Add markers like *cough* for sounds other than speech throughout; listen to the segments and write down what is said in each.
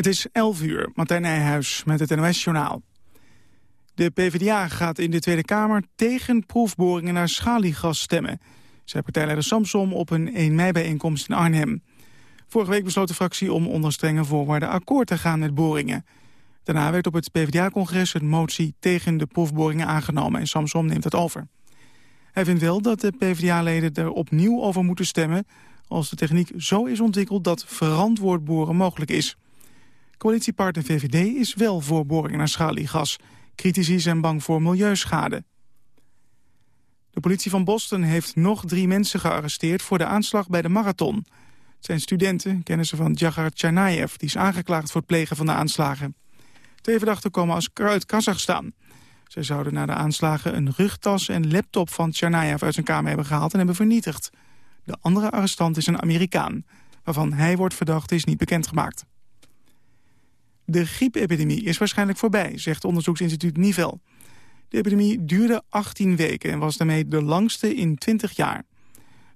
Het is 11 uur, Martijn Nijhuis met het NOS-journaal. De PvdA gaat in de Tweede Kamer tegen proefboringen naar schaliegas stemmen... zei partijleider Samsom op een 1 mei-bijeenkomst in Arnhem. Vorige week besloot de fractie om onder strenge voorwaarden akkoord te gaan met boringen. Daarna werd op het PvdA-congres een motie tegen de proefboringen aangenomen... en Samsom neemt het over. Hij vindt wel dat de PvdA-leden er opnieuw over moeten stemmen... als de techniek zo is ontwikkeld dat verantwoord boren mogelijk is... Coalitiepartner VVD is wel voor boringen naar schaliegas. Critici zijn bang voor milieuschade. De politie van Boston heeft nog drie mensen gearresteerd... voor de aanslag bij de marathon. Het zijn studenten, kennissen van Djagar Tsarnaev... die is aangeklaagd voor het plegen van de aanslagen. Twee verdachten komen als uit Kazachstan. Zij zouden na de aanslagen een rugtas en laptop van Tsarnaev... uit zijn kamer hebben gehaald en hebben vernietigd. De andere arrestant is een Amerikaan. Waarvan hij wordt verdacht is niet bekendgemaakt. De griepepidemie is waarschijnlijk voorbij, zegt onderzoeksinstituut Nivel. De epidemie duurde 18 weken en was daarmee de langste in 20 jaar.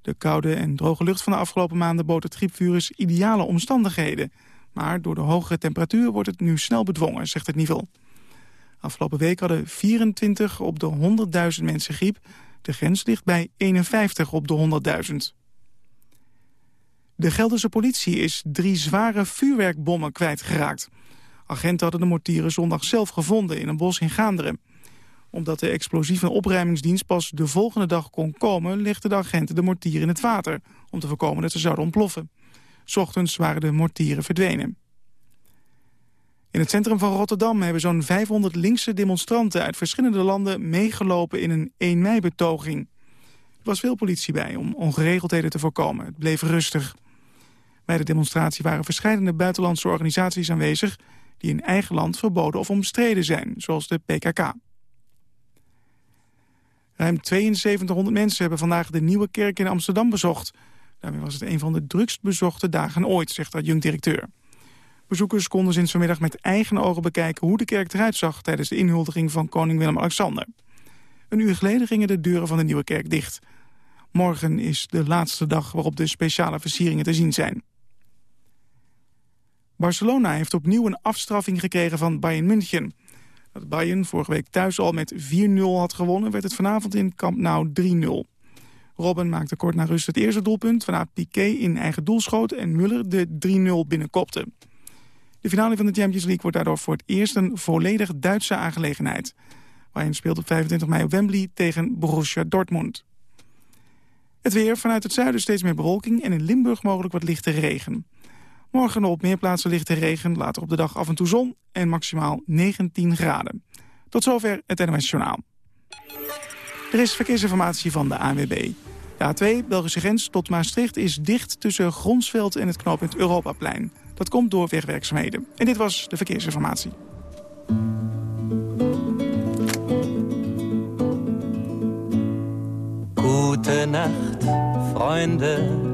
De koude en droge lucht van de afgelopen maanden bood het griepvirus ideale omstandigheden. Maar door de hogere temperatuur wordt het nu snel bedwongen, zegt het Nivel. Afgelopen week hadden 24 op de 100.000 mensen griep. De grens ligt bij 51 op de 100.000. De Gelderse politie is drie zware vuurwerkbommen kwijtgeraakt. Agenten hadden de mortieren zondag zelf gevonden in een bos in Gaanderen. Omdat de explosieve opruimingsdienst pas de volgende dag kon komen... legden de agenten de mortieren in het water... om te voorkomen dat ze zouden ontploffen. Ochtends waren de mortieren verdwenen. In het centrum van Rotterdam hebben zo'n 500 linkse demonstranten... uit verschillende landen meegelopen in een 1 mei-betoging. Er was veel politie bij om ongeregeldheden te voorkomen. Het bleef rustig. Bij de demonstratie waren verschillende buitenlandse organisaties aanwezig die in eigen land verboden of omstreden zijn, zoals de PKK. Ruim 7200 mensen hebben vandaag de Nieuwe Kerk in Amsterdam bezocht. Daarmee was het een van de drukst bezochte dagen ooit, zegt de adjunct-directeur. Bezoekers konden sinds vanmiddag met eigen ogen bekijken hoe de kerk eruit zag tijdens de inhuldiging van koning Willem-Alexander. Een uur geleden gingen de deuren van de Nieuwe Kerk dicht. Morgen is de laatste dag waarop de speciale versieringen te zien zijn. Barcelona heeft opnieuw een afstraffing gekregen van Bayern München. Dat Bayern vorige week thuis al met 4-0 had gewonnen... werd het vanavond in Camp Nou 3-0. Robben maakte kort na rust het eerste doelpunt... waarna Piqué in eigen doel schoot en Muller de 3-0 binnenkopte. De finale van de Champions League wordt daardoor voor het eerst... een volledig Duitse aangelegenheid. Bayern speelt op 25 mei op Wembley tegen Borussia Dortmund. Het weer vanuit het zuiden steeds meer bewolking... en in Limburg mogelijk wat lichte regen. Morgen op meer plaatsen ligt de regen, later op de dag af en toe zon en maximaal 19 graden. Tot zover het NOS Journaal. Er is verkeersinformatie van de ANWB. De A2, Belgische grens tot Maastricht, is dicht tussen Gronsveld en het knooppunt Europaplein. Dat komt door wegwerkzaamheden. En dit was de verkeersinformatie. Goedenacht, vrienden.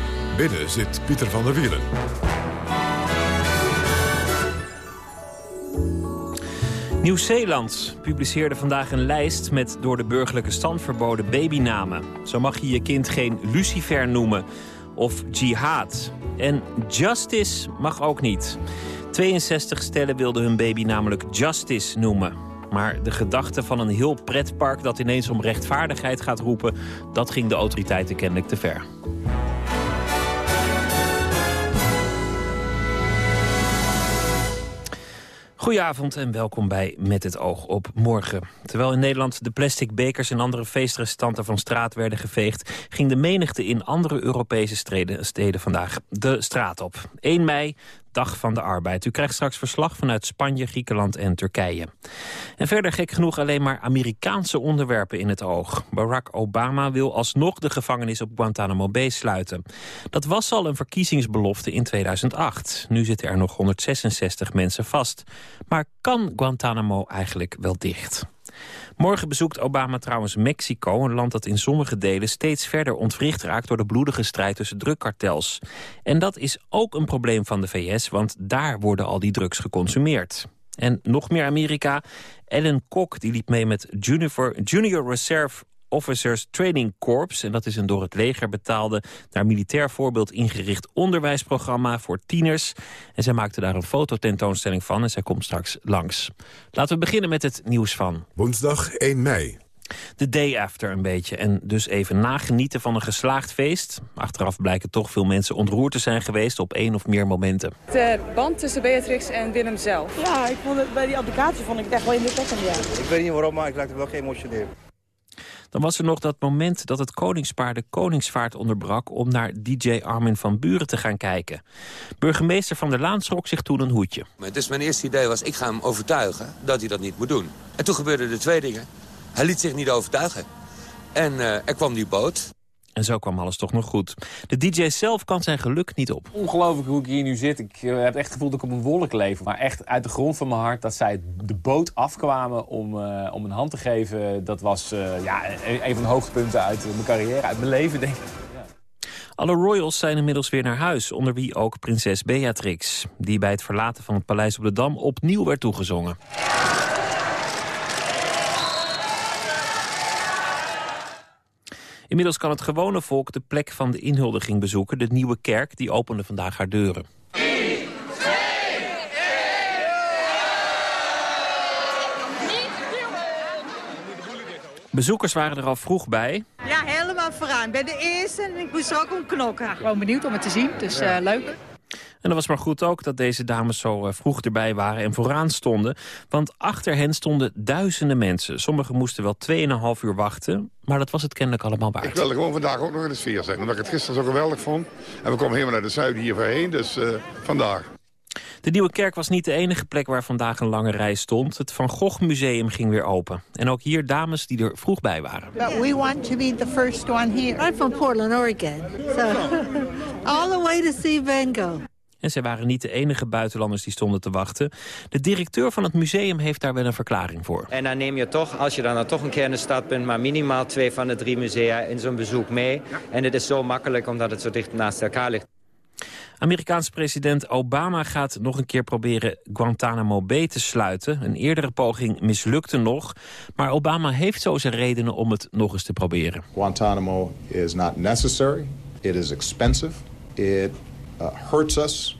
Binnen zit Pieter van der Wielen. Nieuw-Zeeland publiceerde vandaag een lijst met door de burgerlijke stand verboden babynamen. Zo mag je je kind geen Lucifer noemen of Jihad. En Justice mag ook niet. 62 stellen wilden hun baby namelijk Justice noemen. Maar de gedachte van een heel pretpark dat ineens om rechtvaardigheid gaat roepen... dat ging de autoriteiten kennelijk te ver. Goedenavond en welkom bij Met het oog op morgen. Terwijl in Nederland de plastic bekers en andere feestrestanten van straat werden geveegd... ging de menigte in andere Europese steden, vandaag de straat op. 1 mei, Dag van de Arbeid. U krijgt straks verslag vanuit Spanje, Griekenland en Turkije. En verder gek genoeg alleen maar Amerikaanse onderwerpen in het oog. Barack Obama wil alsnog de gevangenis op Guantanamo Bay sluiten. Dat was al een verkiezingsbelofte in 2008. Nu zitten er nog 166 mensen vast. Maar kan Guantanamo eigenlijk wel dicht? Morgen bezoekt Obama trouwens Mexico, een land dat in sommige delen steeds verder ontwricht raakt door de bloedige strijd tussen drugkartels. En dat is ook een probleem van de VS, want daar worden al die drugs geconsumeerd. En nog meer Amerika. Ellen Kok die liep mee met Junior, Junior Reserve Officers Training Corps. En dat is een door het leger betaalde, naar militair voorbeeld ingericht onderwijsprogramma voor tieners. En zij maakte daar een fototentoonstelling van en zij komt straks langs. Laten we beginnen met het nieuws van... Woensdag 1 mei. De day after een beetje. En dus even nagenieten van een geslaagd feest. Achteraf blijken toch veel mensen ontroerd te zijn geweest op één of meer momenten. De band tussen Beatrix en Willem zelf. Ja, ik vond het, bij die applicatie vond ik het echt wel indrukwekkend, ja. Ik weet niet waarom, maar ik raakte wel geëmotioneerd. Dan was er nog dat moment dat het koningspaar de koningsvaart onderbrak... om naar DJ Armin van Buren te gaan kijken. Burgemeester Van der Laan schrok zich toen een hoedje. Dus mijn eerste idee was, ik ga hem overtuigen dat hij dat niet moet doen. En toen gebeurden er twee dingen. Hij liet zich niet overtuigen. En uh, er kwam die boot. En zo kwam alles toch nog goed. De DJ zelf kan zijn geluk niet op. Ongelooflijk hoe ik hier nu zit. Ik uh, heb echt het gevoel dat ik op een wolk leef. Maar echt uit de grond van mijn hart dat zij de boot afkwamen om, uh, om een hand te geven. Dat was uh, ja, een van de hoogtepunten uit mijn carrière, uit mijn leven denk ik. Alle royals zijn inmiddels weer naar huis, onder wie ook prinses Beatrix... die bij het verlaten van het paleis op de Dam opnieuw werd toegezongen. Inmiddels kan het gewone volk de plek van de inhuldiging bezoeken. De nieuwe kerk, die opende vandaag haar deuren. Bezoekers waren er al vroeg bij. Ja, helemaal vooraan. Bij de eerste en ik moest er ook om knokken. Gewoon benieuwd om het te zien, dus uh, leuk. En dat was maar goed ook dat deze dames zo uh, vroeg erbij waren en vooraan stonden. Want achter hen stonden duizenden mensen. Sommigen moesten wel 2,5 uur wachten. Maar dat was het kennelijk allemaal waard. Ik wilde gewoon vandaag ook nog in de sfeer zijn. Omdat ik het gisteren zo geweldig vond. En we komen helemaal naar de zuiden hier voorheen. Dus uh, vandaag. De Nieuwe Kerk was niet de enige plek waar vandaag een lange rij stond. Het Van Gogh Museum ging weer open. En ook hier dames die er vroeg bij waren. But we want to be the first one here. I'm from Portland, Oregon. So *laughs* all the way to see Van Gogh. En zij waren niet de enige buitenlanders die stonden te wachten. De directeur van het museum heeft daar wel een verklaring voor. En dan neem je toch, als je dan, dan toch een keer in de stad bent... maar minimaal twee van de drie musea in zo'n bezoek mee. En het is zo makkelijk omdat het zo dicht naast elkaar ligt. Amerikaans president Obama gaat nog een keer proberen Guantanamo Bay te sluiten. Een eerdere poging mislukte nog. Maar Obama heeft zo zijn redenen om het nog eens te proberen. Guantanamo is not necessary. It is expensive. It hurts us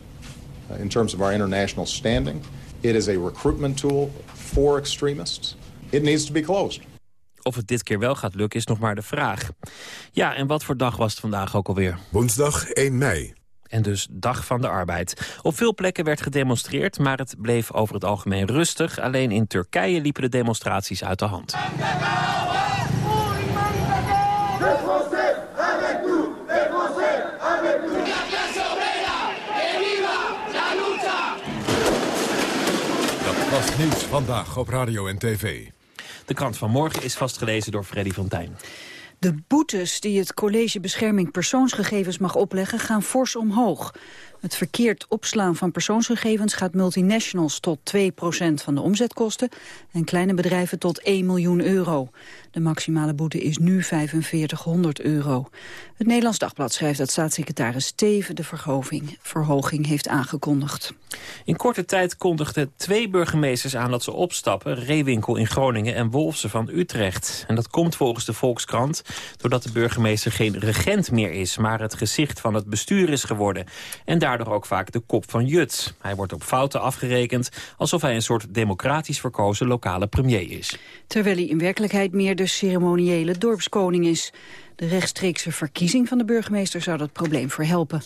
uh, in terms of our international standing. It is a recruitment tool for extremists. It needs to be closed. Of het dit keer wel gaat lukken is nog maar de vraag. Ja, en wat voor dag was het vandaag ook alweer? Woensdag 1 mei. En dus Dag van de Arbeid. Op veel plekken werd gedemonstreerd, maar het bleef over het algemeen rustig. Alleen in Turkije liepen de demonstraties uit de hand. Dat was nieuws vandaag op radio en tv. De krant van morgen is vastgelezen door Freddy van Tijn. De boetes die het College Bescherming Persoonsgegevens mag opleggen gaan fors omhoog. Het verkeerd opslaan van persoonsgegevens gaat multinationals tot 2% van de omzetkosten en kleine bedrijven tot 1 miljoen euro. De maximale boete is nu 4500 euro. Het Nederlands Dagblad schrijft dat staatssecretaris Steven de verhoging, verhoging heeft aangekondigd. In korte tijd kondigden twee burgemeesters aan dat ze opstappen. Reewinkel in Groningen en Wolfsen van Utrecht. En dat komt volgens de Volkskrant doordat de burgemeester geen regent meer is... maar het gezicht van het bestuur is geworden. En daardoor ook vaak de kop van Jut. Hij wordt op fouten afgerekend alsof hij een soort democratisch verkozen lokale premier is. Terwijl hij in werkelijkheid meer de ceremoniële dorpskoning is. De rechtstreekse verkiezing van de burgemeester zou dat probleem verhelpen.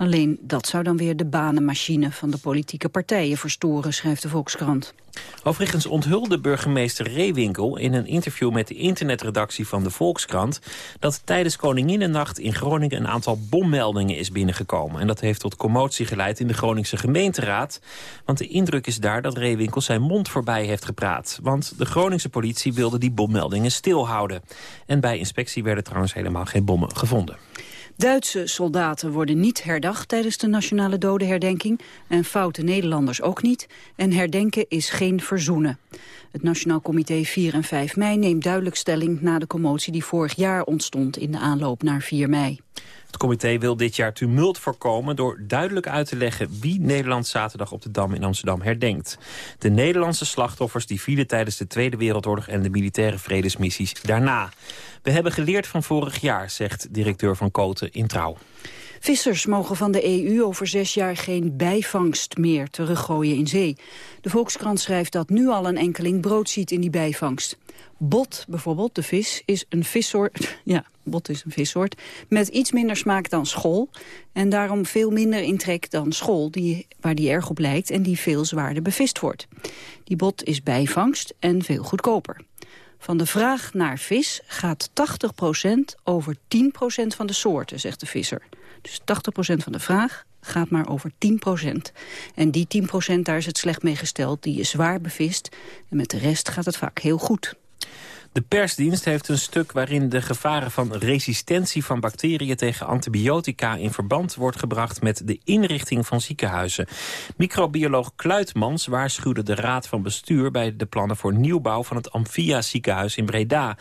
Alleen dat zou dan weer de banenmachine van de politieke partijen verstoren, schrijft de Volkskrant. Overigens onthulde burgemeester Reewinkel in een interview met de internetredactie van de Volkskrant dat tijdens Koninginnennacht in Groningen een aantal bommeldingen is binnengekomen. En dat heeft tot commotie geleid in de Groningse gemeenteraad. Want de indruk is daar dat Reewinkel zijn mond voorbij heeft gepraat. Want de Groningse politie wilde die bommeldingen stilhouden. En bij inspectie werden trouwens helemaal geen bommen gevonden. Duitse soldaten worden niet herdacht tijdens de nationale dodenherdenking... en foute Nederlanders ook niet. En herdenken is geen verzoenen. Het Nationaal Comité 4 en 5 mei neemt duidelijk stelling... na de commotie die vorig jaar ontstond in de aanloop naar 4 mei. Het comité wil dit jaar tumult voorkomen door duidelijk uit te leggen wie Nederland zaterdag op de Dam in Amsterdam herdenkt. De Nederlandse slachtoffers die vielen tijdens de Tweede Wereldoorlog en de militaire vredesmissies daarna. We hebben geleerd van vorig jaar, zegt directeur van Koten in Trouw. Vissers mogen van de EU over zes jaar geen bijvangst meer teruggooien in zee. De Volkskrant schrijft dat nu al een enkeling brood ziet in die bijvangst. Bot, bijvoorbeeld, de vis, is een vissoort, *laughs* ja, bot is een vissoort, met iets minder smaak dan school. En daarom veel minder in trek dan school, die, waar die erg op lijkt en die veel zwaarder bevist wordt. Die bot is bijvangst en veel goedkoper. Van de vraag naar vis gaat 80% over 10% van de soorten, zegt de visser. Dus 80% van de vraag gaat maar over 10%. En die 10% daar is het slecht mee gesteld, die is zwaar bevist. En met de rest gaat het vaak heel goed. De persdienst heeft een stuk waarin de gevaren van resistentie van bacteriën tegen antibiotica in verband wordt gebracht met de inrichting van ziekenhuizen. Microbioloog Kluitmans waarschuwde de raad van bestuur bij de plannen voor nieuwbouw van het Amphia ziekenhuis in Breda.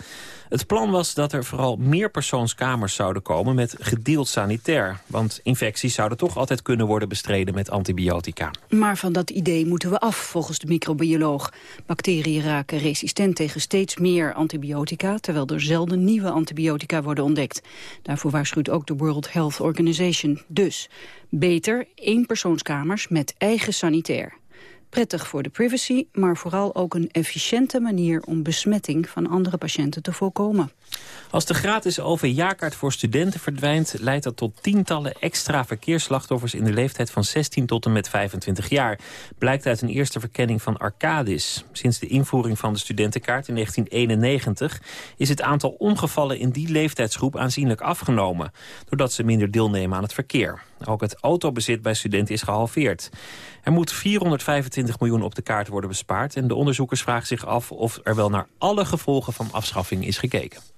Het plan was dat er vooral meer persoonskamers zouden komen met gedeeld sanitair. Want infecties zouden toch altijd kunnen worden bestreden met antibiotica. Maar van dat idee moeten we af, volgens de microbioloog. Bacteriën raken resistent tegen steeds meer antibiotica... terwijl er zelden nieuwe antibiotica worden ontdekt. Daarvoor waarschuwt ook de World Health Organization. Dus beter eenpersoonskamers met eigen sanitair. Prettig voor de privacy, maar vooral ook een efficiënte manier om besmetting van andere patiënten te voorkomen. Als de gratis OV-jaarkaart voor studenten verdwijnt... leidt dat tot tientallen extra verkeersslachtoffers... in de leeftijd van 16 tot en met 25 jaar. Blijkt uit een eerste verkenning van Arcadis. Sinds de invoering van de studentenkaart in 1991... is het aantal ongevallen in die leeftijdsgroep aanzienlijk afgenomen... doordat ze minder deelnemen aan het verkeer. Ook het autobezit bij studenten is gehalveerd. Er moet 425 miljoen op de kaart worden bespaard... en de onderzoekers vragen zich af of er wel naar alle gevolgen van afschaffing is gekeken.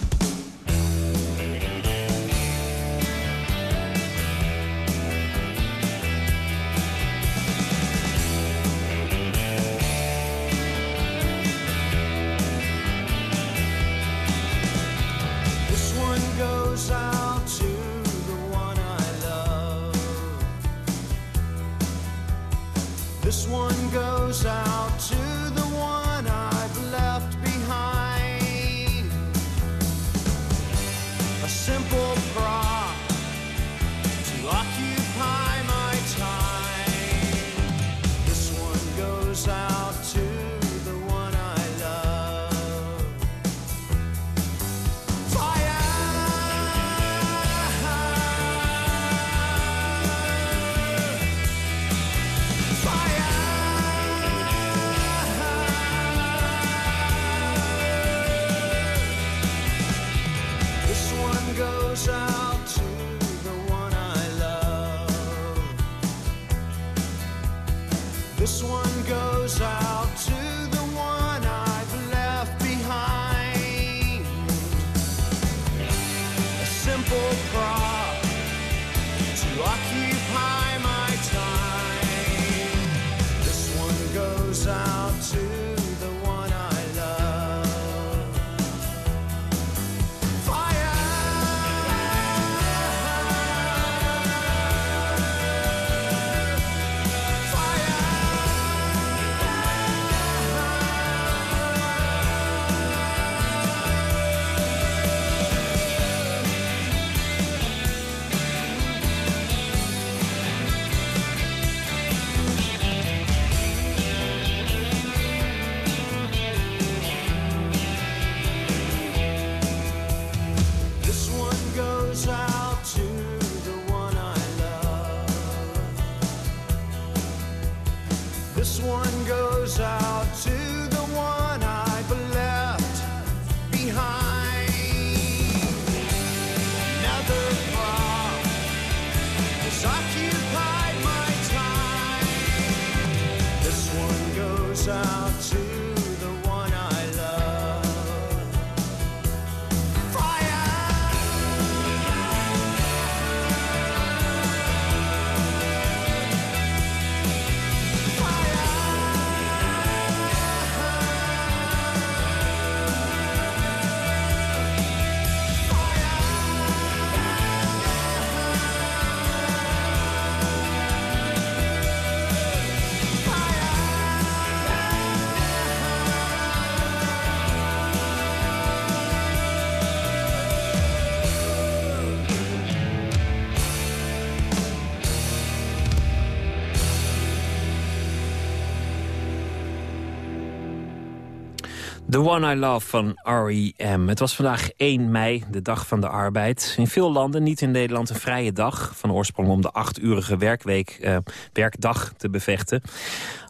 The One I Love van R.E.M. Het was vandaag 1 mei, de dag van de arbeid. In veel landen, niet in Nederland, een vrije dag. Van oorsprong om de achturige werkweek, eh, werkdag te bevechten.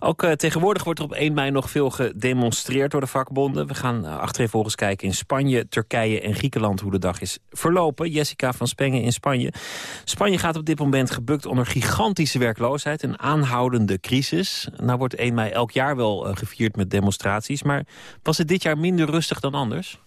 Ook eh, tegenwoordig wordt er op 1 mei nog veel gedemonstreerd door de vakbonden. We gaan uh, achtereenvolgens kijken in Spanje, Turkije en Griekenland... hoe de dag is verlopen. Jessica van Spengen in Spanje. Spanje gaat op dit moment gebukt onder gigantische werkloosheid... en aanhoudende crisis. Nou wordt 1 mei elk jaar wel uh, gevierd met demonstraties... maar was het dit jaar minder rustig dan anders?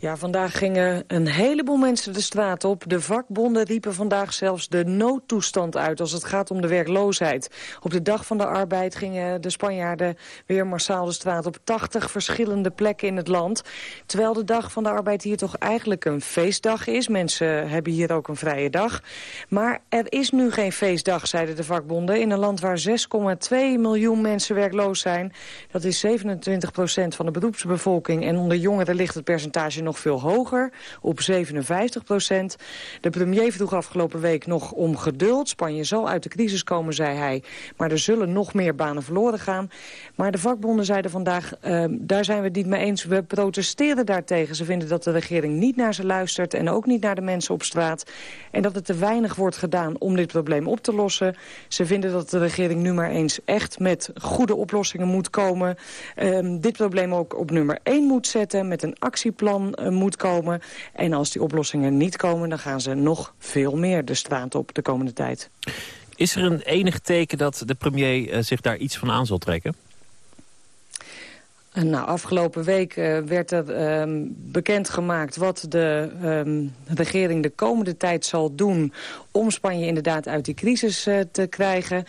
Ja, vandaag gingen een heleboel mensen de straat op. De vakbonden riepen vandaag zelfs de noodtoestand uit als het gaat om de werkloosheid. Op de dag van de arbeid gingen de Spanjaarden weer massaal de straat op 80 verschillende plekken in het land. Terwijl de dag van de arbeid hier toch eigenlijk een feestdag is. Mensen hebben hier ook een vrije dag. Maar er is nu geen feestdag, zeiden de vakbonden. In een land waar 6,2 miljoen mensen werkloos zijn. Dat is 27 procent van de beroepsbevolking. En onder jongeren ligt het percentage nog veel hoger, op 57 procent. De premier vroeg afgelopen week nog om geduld. Spanje zal uit de crisis komen, zei hij. Maar er zullen nog meer banen verloren gaan. Maar de vakbonden zeiden vandaag, uh, daar zijn we het niet mee eens. We protesteren daartegen. Ze vinden dat de regering niet naar ze luistert en ook niet naar de mensen op straat. En dat het te weinig wordt gedaan om dit probleem op te lossen. Ze vinden dat de regering nu maar eens echt met goede oplossingen moet komen. Um, dit probleem ook op nummer 1 moet zetten met een actieplan uh, moet komen. En als die oplossingen niet komen, dan gaan ze nog veel meer de straat op de komende tijd. Is er een enig teken dat de premier uh, zich daar iets van aan zal trekken? Nou, afgelopen week uh, werd er um, bekendgemaakt wat de um, regering de komende tijd zal doen om Spanje inderdaad uit die crisis uh, te krijgen.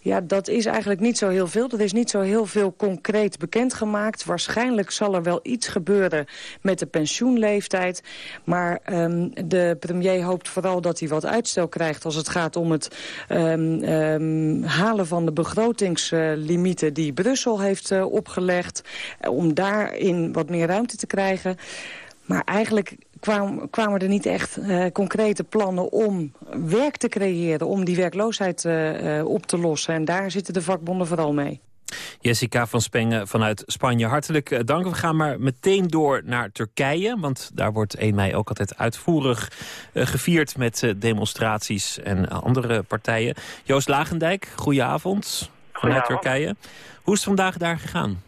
Ja, dat is eigenlijk niet zo heel veel. Er is niet zo heel veel concreet bekendgemaakt. Waarschijnlijk zal er wel iets gebeuren met de pensioenleeftijd. Maar um, de premier hoopt vooral dat hij wat uitstel krijgt... als het gaat om het um, um, halen van de begrotingslimieten die Brussel heeft uh, opgelegd. Om daarin wat meer ruimte te krijgen. Maar eigenlijk kwam, kwamen er niet echt uh, concrete plannen om werk te creëren... om die werkloosheid uh, uh, op te lossen. En daar zitten de vakbonden vooral mee. Jessica van Spengen vanuit Spanje, hartelijk dank. We gaan maar meteen door naar Turkije, want daar wordt 1 mei ook altijd uitvoerig uh, gevierd met demonstraties en andere partijen. Joost Lagendijk, goedenavond vanuit Turkije. Hoe is het vandaag daar gegaan?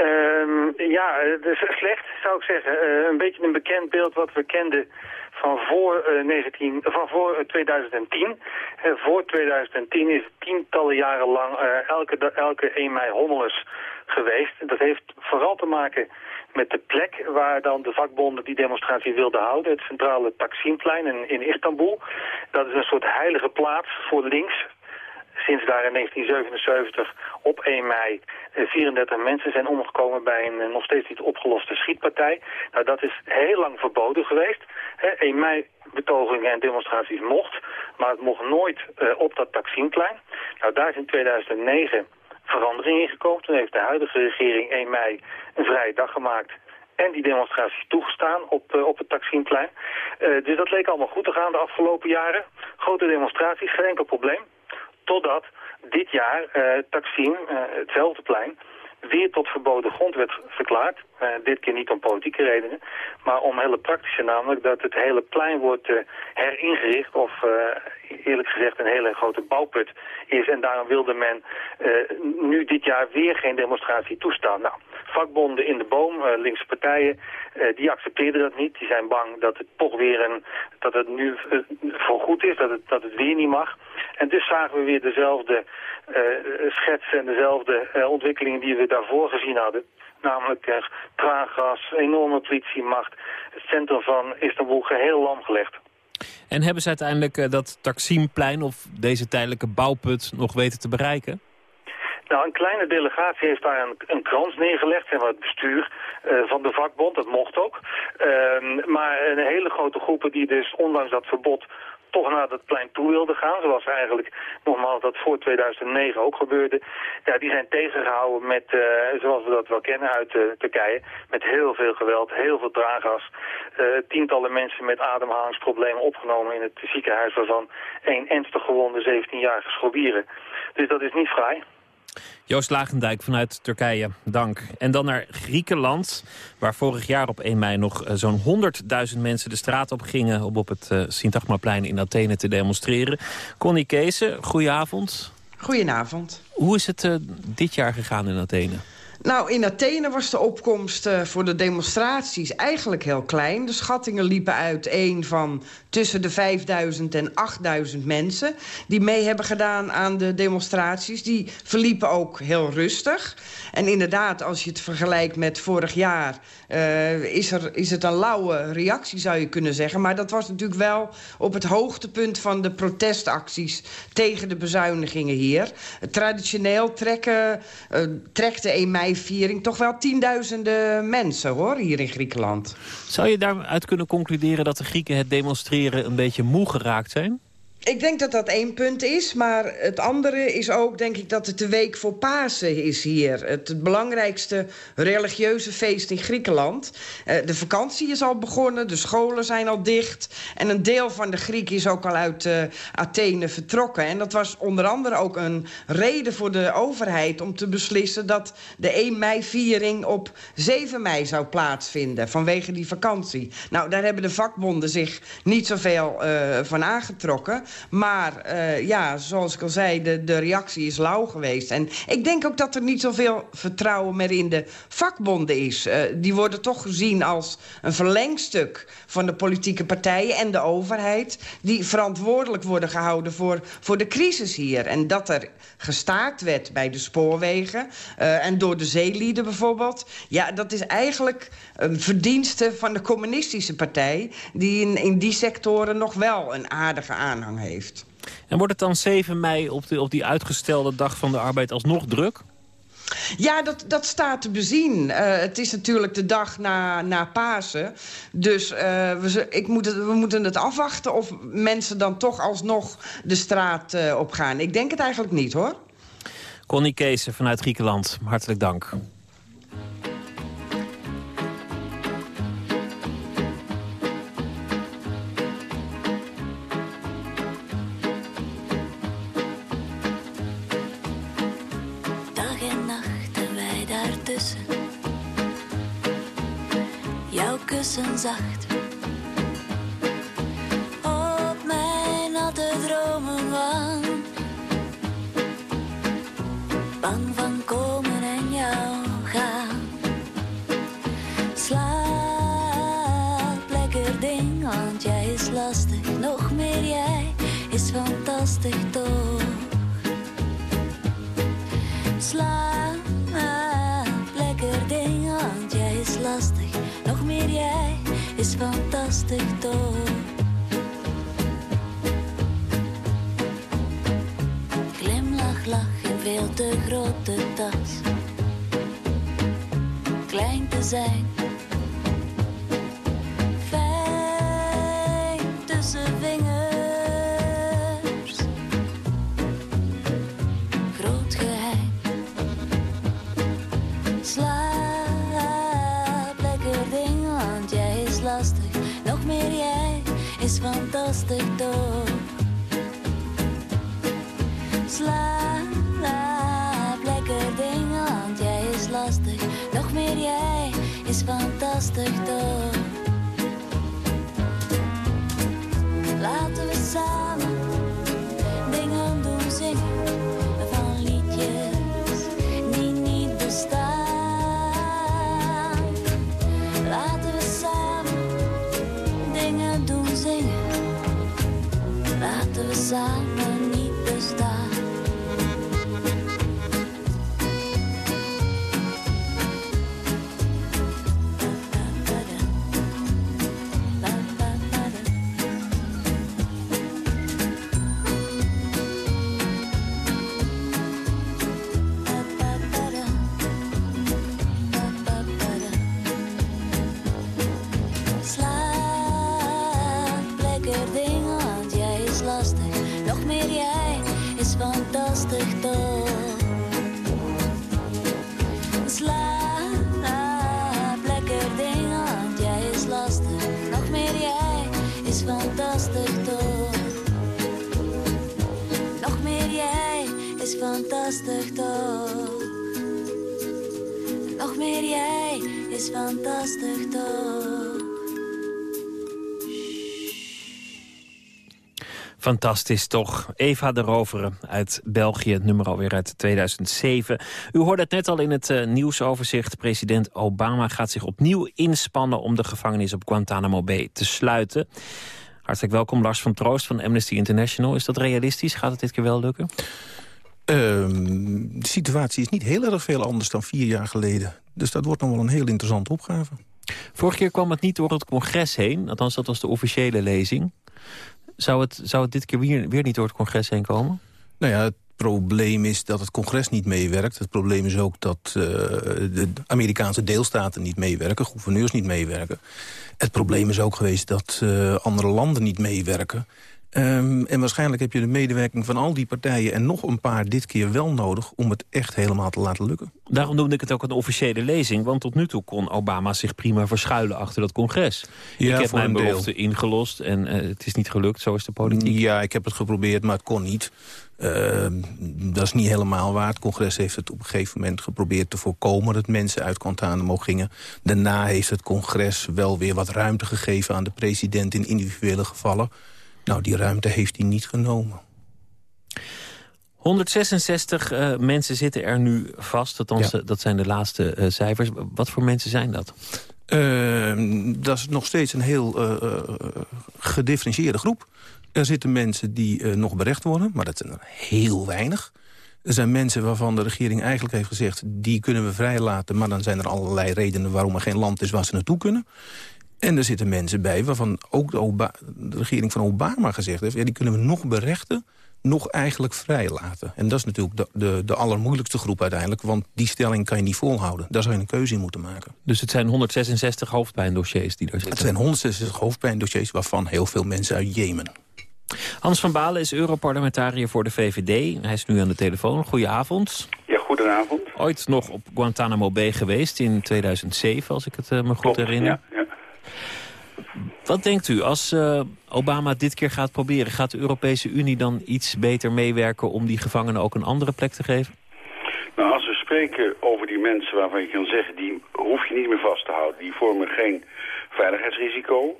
Um, ja, *laughs* slecht zou ik zeggen. Uh, een beetje een bekend beeld wat we kenden van voor, uh, 19, van voor uh, 2010. Uh, voor 2010 is tientallen jaren lang elke, elke 1 mei hommeles geweest. Dat heeft vooral te maken met de plek waar dan de vakbonden die demonstratie wilden houden. Het centrale Taksimplein in, in Istanbul. Dat is een soort heilige plaats voor links, sinds daar in 1977 op 1 mei 34 mensen zijn omgekomen bij een nog steeds niet opgeloste schietpartij. Nou, dat is heel lang verboden geweest. 1 mei betogingen en demonstraties mocht, maar het mocht nooit uh, op dat Taksimplein. Nou, daar is in 2009 verandering in gekomen. Toen heeft de huidige regering 1 mei een vrije dag gemaakt en die demonstraties toegestaan op, op het Taksimplein. Dus dat leek allemaal goed te gaan de afgelopen jaren. Grote demonstraties, geen enkel probleem. Totdat dit jaar uh, Taksim, uh, hetzelfde plein, weer tot verboden grond werd verklaard. Uh, dit keer niet om politieke redenen, maar om hele praktische namelijk dat het hele plein wordt heringericht of eerlijk gezegd een hele grote bouwput is. En daarom wilde men nu dit jaar weer geen demonstratie toestaan. Nou, vakbonden in de boom, linkse partijen, die accepteerden dat niet. Die zijn bang dat het toch weer een, dat het nu voorgoed is, dat het, dat het weer niet mag. En dus zagen we weer dezelfde uh, schets en dezelfde uh, ontwikkelingen die we daarvoor gezien hadden. Namelijk uh, traaggas, enorme politiemacht, het centrum van Istanbul geheel lam gelegd. En hebben ze uiteindelijk dat Taksimplein of deze tijdelijke bouwput nog weten te bereiken? Nou, een kleine delegatie heeft daar een, een krans neergelegd en het bestuur uh, van de vakbond, dat mocht ook. Uh, maar een hele grote groepen die dus ondanks dat verbod toch naar dat plein toe wilden gaan, zoals eigenlijk nogmaals dat voor 2009 ook gebeurde. Ja, die zijn tegengehouden met, uh, zoals we dat wel kennen uit uh, Turkije, met heel veel geweld, heel veel traangas. Uh, tientallen mensen met ademhalingsproblemen opgenomen in het ziekenhuis, waarvan één ernstig gewonde 17-jarige schrobieren. Dus dat is niet vrij. Joost Lagendijk vanuit Turkije, dank. En dan naar Griekenland, waar vorig jaar op 1 mei nog eh, zo'n 100.000 mensen de straat op gingen... om op het uh, Syntagmaplein in Athene te demonstreren. Connie Keese, goedenavond. Goedenavond. Hoe is het uh, dit jaar gegaan in Athene? Nou, in Athene was de opkomst uh, voor de demonstraties eigenlijk heel klein. De schattingen liepen uiteen van tussen de 5000 en 8000 mensen... die mee hebben gedaan aan de demonstraties. Die verliepen ook heel rustig. En inderdaad, als je het vergelijkt met vorig jaar... Uh, is, er, is het een lauwe reactie, zou je kunnen zeggen. Maar dat was natuurlijk wel op het hoogtepunt van de protestacties... tegen de bezuinigingen hier. Traditioneel trekken, uh, trekt de 1 mei-viering toch wel tienduizenden mensen, hoor, hier in Griekenland. Zou je daaruit kunnen concluderen dat de Grieken het demonstreren... een beetje moe geraakt zijn? Ik denk dat dat één punt is, maar het andere is ook, denk ik, dat het de week voor Pasen is hier. Het, belangrijkste religieuze feest in Griekenland. Uh, de vakantie is al begonnen, de scholen zijn al dicht... en een deel van de Grieken is ook al uit uh, Athene vertrokken. En dat was onder andere ook een reden voor de overheid om te beslissen... dat de 1 mei-viering op 7 mei zou plaatsvinden, vanwege die vakantie. Nou, daar hebben de vakbonden zich niet zoveel uh, van aangetrokken... Maar uh, ja, zoals ik al zei, de, de reactie is lauw geweest. En ik denk ook dat er niet zoveel vertrouwen meer in de vakbonden is. Uh, die worden toch gezien als een verlengstuk van de politieke partijen en de overheid... die verantwoordelijk worden gehouden voor, voor de crisis hier. En dat er gestaakt werd bij de spoorwegen uh, en door de zeelieden bijvoorbeeld... ja, dat is eigenlijk een verdienste van de communistische partij... die in, in die sectoren nog wel een aardige aanhang heeft. En wordt het dan 7 mei op, de, op die uitgestelde dag van de arbeid alsnog druk? Ja, dat, dat staat te bezien. Uh, het is natuurlijk de dag na, na Pasen. Dus uh, we, ik moet het, we moeten het afwachten of mensen dan toch alsnog de straat uh, op gaan. Ik denk het eigenlijk niet, hoor. Connie Kees vanuit Griekenland, hartelijk dank. Fantastisch toch. Glimlach, lach in veel te grote tas. Klein te zijn. Is fantastisch toch. Laten we samen dingen doen zingen van liedjes die niet bestaan. Laten we samen dingen doen zingen. Laten we samen Fantastisch toch. Eva de Roveren uit België, het nummer alweer uit 2007. U hoorde het net al in het eh, nieuwsoverzicht. President Obama gaat zich opnieuw inspannen om de gevangenis op Guantanamo Bay te sluiten. Hartelijk welkom Lars van Troost van Amnesty International. Is dat realistisch? Gaat het dit keer wel lukken? Ehm, de situatie is niet heel erg veel anders dan vier jaar geleden. Dus dat wordt nog wel een heel interessante opgave. Vorige keer kwam het niet door het congres heen. Althans, dat was de officiële lezing. Zou het, zou het dit keer weer, weer niet door het congres heen komen? Nou ja, het probleem is dat het congres niet meewerkt. Het probleem is ook dat uh, de Amerikaanse deelstaten niet meewerken. Gouverneurs niet meewerken. Het probleem is ook geweest dat uh, andere landen niet meewerken. Um, en waarschijnlijk heb je de medewerking van al die partijen... en nog een paar dit keer wel nodig om het echt helemaal te laten lukken. Daarom noemde ik het ook een officiële lezing. Want tot nu toe kon Obama zich prima verschuilen achter dat congres. Ja, ik heb mijn deel. belofte ingelost en uh, het is niet gelukt. Zo is de politiek. Ja, ik heb het geprobeerd, maar het kon niet. Uh, dat is niet helemaal waar. Het congres heeft het op een gegeven moment geprobeerd te voorkomen... dat mensen uit Guantanamo gingen. Daarna heeft het congres wel weer wat ruimte gegeven aan de president... in individuele gevallen. Nou, die ruimte heeft hij niet genomen. 166 uh, mensen zitten er nu vast. Althans, ja. dat zijn de laatste uh, cijfers. Wat voor mensen zijn dat? Uh, dat is nog steeds een heel gedifferentieerde groep. Er zitten mensen die nog berecht worden, maar dat zijn er heel weinig. Er zijn mensen waarvan de regering eigenlijk heeft gezegd... die kunnen we vrijlaten, maar dan zijn er allerlei redenen... waarom er geen land is waar ze naartoe kunnen. En er zitten mensen bij waarvan ook de, Oba de regering van Obama gezegd heeft... Ja, die kunnen we nog berechten, nog eigenlijk vrijlaten. En dat is natuurlijk de, de, de allermoeilijkste groep uiteindelijk... want die stelling kan je niet volhouden. Daar zou je een keuze in moeten maken. Dus het zijn 166 hoofdpijndossiers die daar zitten? Het zijn 166 hoofdpijndossiers, waarvan heel veel mensen uit Jemen. Hans van Balen is Europarlementariër voor de VVD. Hij is nu aan de telefoon. Goedenavond. Ja, goedenavond. Ooit nog op Guantanamo Bay geweest in 2007, als ik het uh, me goed Klopt, herinner. Ja, ja. Wat denkt u als uh, Obama dit keer gaat proberen? Gaat de Europese Unie dan iets beter meewerken om die gevangenen ook een andere plek te geven? Nou, als we spreken over die mensen waarvan je kan zeggen... die hoef je niet meer vast te houden. Die vormen geen veiligheidsrisico.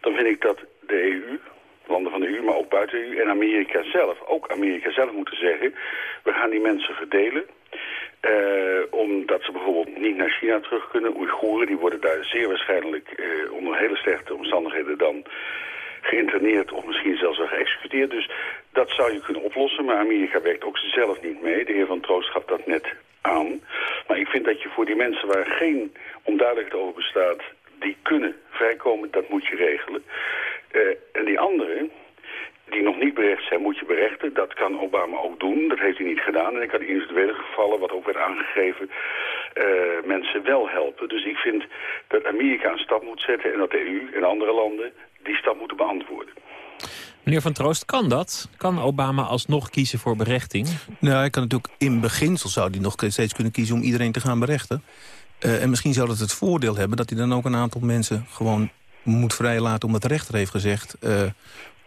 Dan vind ik dat de EU, landen van de EU, maar ook buiten de EU... en Amerika zelf, ook Amerika zelf moeten zeggen... we gaan die mensen verdelen... Uh, omdat ze bijvoorbeeld niet naar China terug kunnen. Oeigoeren die worden daar zeer waarschijnlijk uh, onder hele slechte omstandigheden dan geïnterneerd of misschien zelfs wel geëxecuteerd. Dus dat zou je kunnen oplossen, maar Amerika werkt ook zelf niet mee. De heer Van Troost gaf dat net aan. Maar ik vind dat je voor die mensen waar geen onduidelijkheid over bestaat... die kunnen vrijkomen, dat moet je regelen. Uh, en die anderen, die nog niet berecht zijn, moet je berechten. Dat kan Obama ook doen. Dat heeft hij niet gedaan. En ik kan in individuele gevallen, wat ook werd aangegeven, uh, mensen wel helpen. Dus ik vind dat Amerika een stap moet zetten en dat de EU en andere landen die stap moeten beantwoorden. Meneer Van Troost, kan dat? Kan Obama alsnog kiezen voor berechting? Nou, hij kan natuurlijk in beginsel zou hij nog steeds kunnen kiezen om iedereen te gaan berechten. Uh, en misschien zou dat het voordeel hebben dat hij dan ook een aantal mensen gewoon moet vrijlaten omdat de rechter heeft gezegd... Uh,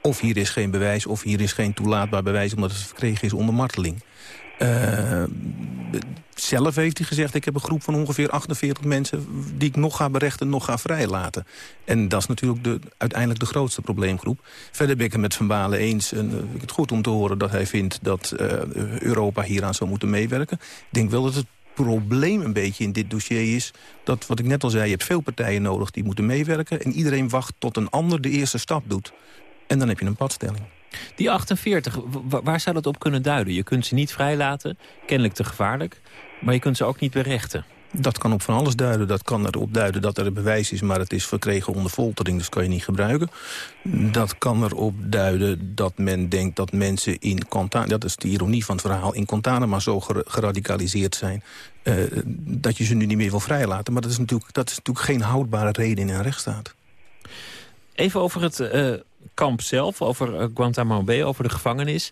of hier is geen bewijs, of hier is geen toelaatbaar bewijs... omdat het verkregen is onder marteling. Uh, zelf heeft hij gezegd, ik heb een groep van ongeveer 48 mensen... die ik nog ga berechten, nog ga vrijlaten. En dat is natuurlijk de, uiteindelijk de grootste probleemgroep. Verder ben ik het met Van Balen eens. En ik het goed om te horen dat hij vindt dat uh, Europa hieraan zou moeten meewerken. Ik denk wel dat het probleem een beetje in dit dossier is... dat, wat ik net al zei, je hebt veel partijen nodig die moeten meewerken... en iedereen wacht tot een ander de eerste stap doet. En dan heb je een padstelling. Die 48, waar zou dat op kunnen duiden? Je kunt ze niet vrijlaten, kennelijk te gevaarlijk... maar je kunt ze ook niet berechten. Dat kan op van alles duiden. Dat kan erop duiden dat er een bewijs is... maar het is verkregen onder foltering, dus kan je niet gebruiken. Dat kan erop duiden dat men denkt dat mensen in Guantanamo... dat is de ironie van het verhaal, in Guantanamo zo geradicaliseerd zijn... Uh, dat je ze nu niet meer wil vrijlaten. Maar dat is natuurlijk, dat is natuurlijk geen houdbare reden in een rechtsstaat. Even over het uh, kamp zelf, over uh, Guantanamo Bay, over de gevangenis.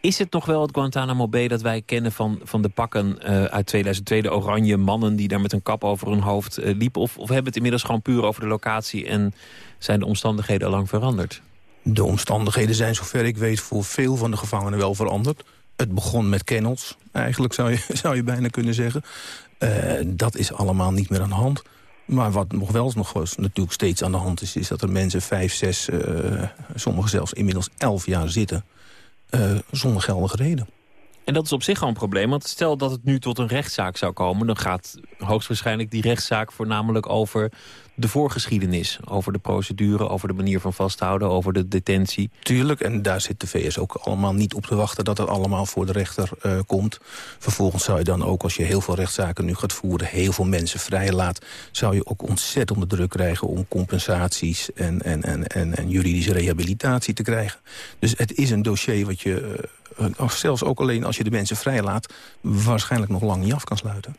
Is het nog wel het Guantanamo Bay dat wij kennen van, van de pakken uh, uit 2002... de oranje mannen die daar met een kap over hun hoofd liepen? Of, of hebben we het inmiddels gewoon puur over de locatie... en zijn de omstandigheden al lang veranderd? De omstandigheden zijn, zover ik weet, voor veel van de gevangenen wel veranderd. het begon met kennels, eigenlijk zou je, *laughs* zou je bijna kunnen zeggen. Eh, dat is allemaal niet meer aan de hand. Maar wat nog wel nog eens natuurlijk steeds aan de hand is... is dat er mensen vijf, zes, eh, sommigen zelfs inmiddels elf jaar zitten... eh, zonder geldige reden. En dat is op zich al een probleem, want stel dat het nu tot een rechtszaak zou komen... dan gaat hoogstwaarschijnlijk die rechtszaak voornamelijk over de voorgeschiedenis. Over de procedure, over de manier van vasthouden, over de detentie. Tuurlijk, en daar zit de VS ook allemaal niet op te wachten... dat het allemaal voor de rechter eh, komt. Vervolgens zou je dan ook, als je heel veel rechtszaken nu gaat voeren... heel veel mensen vrijlaat... zou je ook ontzettend onder druk krijgen... om compensaties en, en, en, en, en juridische rehabilitatie te krijgen. Dus het is een dossier wat je, eh, zelfs ook alleen als je de mensen vrijlaat... waarschijnlijk nog lang niet af kan sluiten.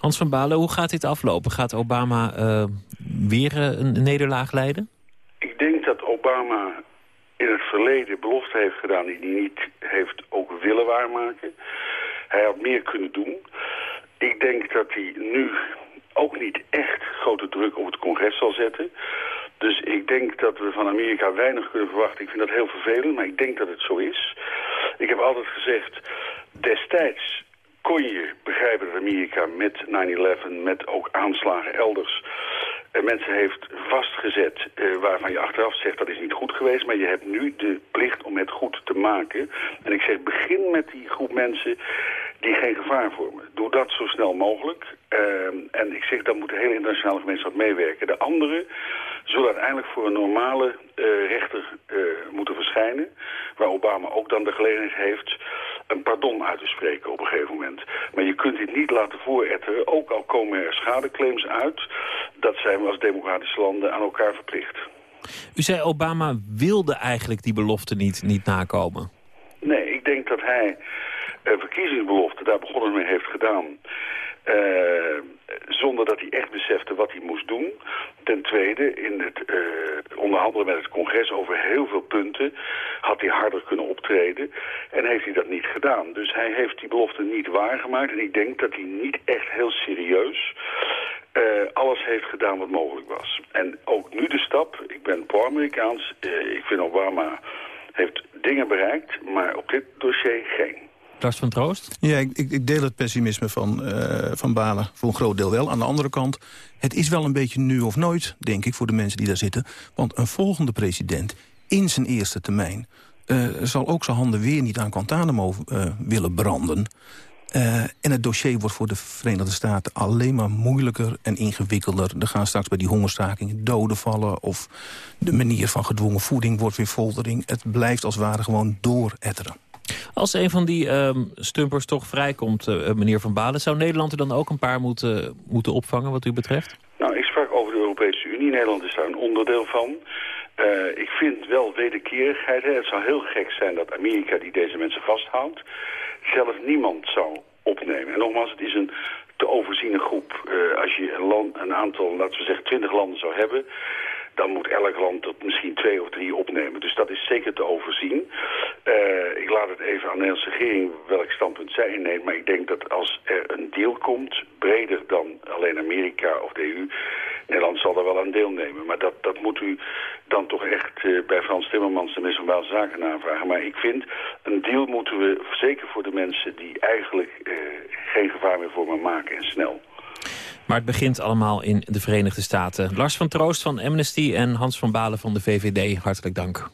Hans van Balen, hoe gaat dit aflopen? Gaat Obama eh, weer eh, een nederlaag leiden? Ik denk dat Obama in het verleden beloften heeft gedaan die hij niet heeft ook willen waarmaken. Hij had meer kunnen doen. Ik denk dat hij nu ook niet echt grote druk op het congres zal zetten. Dus ik denk dat we van Amerika weinig kunnen verwachten. Ik vind dat heel vervelend, maar ik denk dat het zo is. Ik heb altijd gezegd, destijds kon je begrijpen dat Amerika met 9-11, met ook aanslagen elders... eh, mensen heeft vastgezet eh, waarvan je achteraf zegt dat is niet goed geweest... maar je hebt nu de plicht om het goed te maken. En ik zeg, begin met die groep mensen die geen gevaar vormen. Doe dat zo snel mogelijk. Ehm, en ik zeg, dan moet de hele internationale gemeenschap meewerken. De anderen zullen uiteindelijk voor een normale eh, rechter moeten verschijnen... waar Obama ook dan de gelegenheid heeft een pardon uit te spreken op een gegeven moment. Maar je kunt dit niet laten vooretteren, ook al komen er schadeclaims uit... dat zijn we als democratische landen aan elkaar verplicht. U zei Obama wilde eigenlijk die belofte niet, niet nakomen. Nee, ik denk dat hij een verkiezingsbelofte, daar begonnen mee heeft gedaan... eh, zonder dat hij echt besefte wat hij moest doen. Ten tweede, in het eh, onderhandelen met het congres over heel veel punten... had hij harder kunnen optreden en heeft hij dat niet gedaan. Dus hij heeft die belofte niet waargemaakt. En ik denk dat hij niet echt heel serieus eh, alles heeft gedaan wat mogelijk was. En ook nu de stap, ik ben pro-Amerikaans, ik vind Obama heeft dingen bereikt, maar op dit dossier geen. Lars van Troost? Ja, ik, ik, deel het pessimisme van, eh, van Balen voor een groot deel wel. Aan de andere kant, het is wel een beetje nu of nooit, denk ik, voor de mensen die daar zitten. Want een volgende president in zijn eerste termijn... eh, zal ook zijn handen weer niet aan Guantanamo eh, willen branden. En het dossier wordt voor de Verenigde Staten alleen maar moeilijker en ingewikkelder. Er gaan straks bij die hongerstakingen doden vallen... of de manier van gedwongen voeding wordt weer foltering. Het blijft als het ware gewoon dooretteren. Als een van die ehm, stumpers toch vrijkomt, eh, meneer Van Balen... zou Nederland er dan ook een paar moeten, moeten opvangen wat u betreft? Nou, ik sprak over de Europese Unie. Nederland is daar een onderdeel van. Eh, ik vind wel wederkerigheid. Hè. Het zou heel gek zijn dat Amerika die deze mensen vasthoudt... zelf niemand zou opnemen. En nogmaals, het is een te overziene groep. Eh, als je een, een aantal, laten we zeggen, twintig landen zou hebben dan moet elk land dat misschien twee of drie opnemen. Dus dat is zeker te overzien. Eh, ik laat het even aan de Nederlandse regering welk standpunt zij inneemt. Maar ik denk dat als er een deal komt, breder dan alleen Amerika of de EU... Nederland zal daar wel aan deelnemen. Maar dat, dat moet u dan toch echt eh, bij Frans Timmermans, de minister van Zaken, navragen. Maar ik vind, een deal moeten we, zeker voor de mensen die eigenlijk eh, geen gevaar meer voor me maken en snel. Maar het begint allemaal in de Verenigde Staten. Lars van Troost van Amnesty en Hans van Balen van de VVD, hartelijk dank.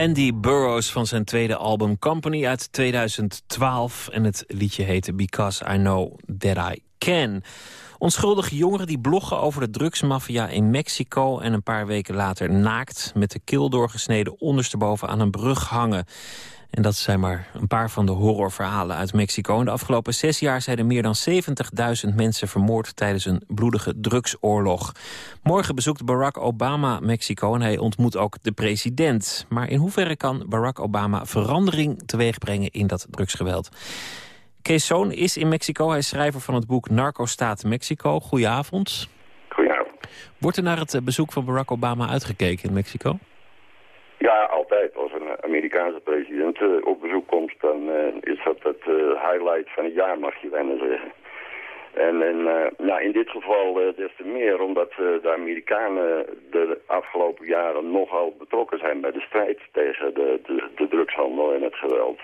Andy Burroughs van zijn tweede album Company uit 2012. En het liedje heette Because I Know That I Can. Onschuldige jongeren die bloggen over de drugsmafia in Mexico... en een paar weken later naakt met de keel doorgesneden ondersteboven aan een brug hangen. En dat zijn maar een paar van de horrorverhalen uit Mexico. In de afgelopen zes jaar zijn er meer dan 70.000 mensen vermoord... tijdens een bloedige drugsoorlog. Morgen bezoekt Barack Obama Mexico en hij ontmoet ook de president. Maar in hoeverre kan Barack Obama verandering teweegbrengen in dat drugsgeweld? Kees Zoon is in Mexico. Hij is schrijver van het boek Narco-staat Mexico. Goedenavond. Goedenavond. Wordt er naar het bezoek van Barack Obama uitgekeken in Mexico? Ja, altijd. Als een Amerikaanse president eh, op bezoek komt, dan eh, is dat het eh, highlight van het jaar, mag je bijna zeggen. En, nou, in dit geval des te meer, omdat de Amerikanen de afgelopen jaren nogal betrokken zijn bij de strijd tegen de, de, de drugshandel en het geweld.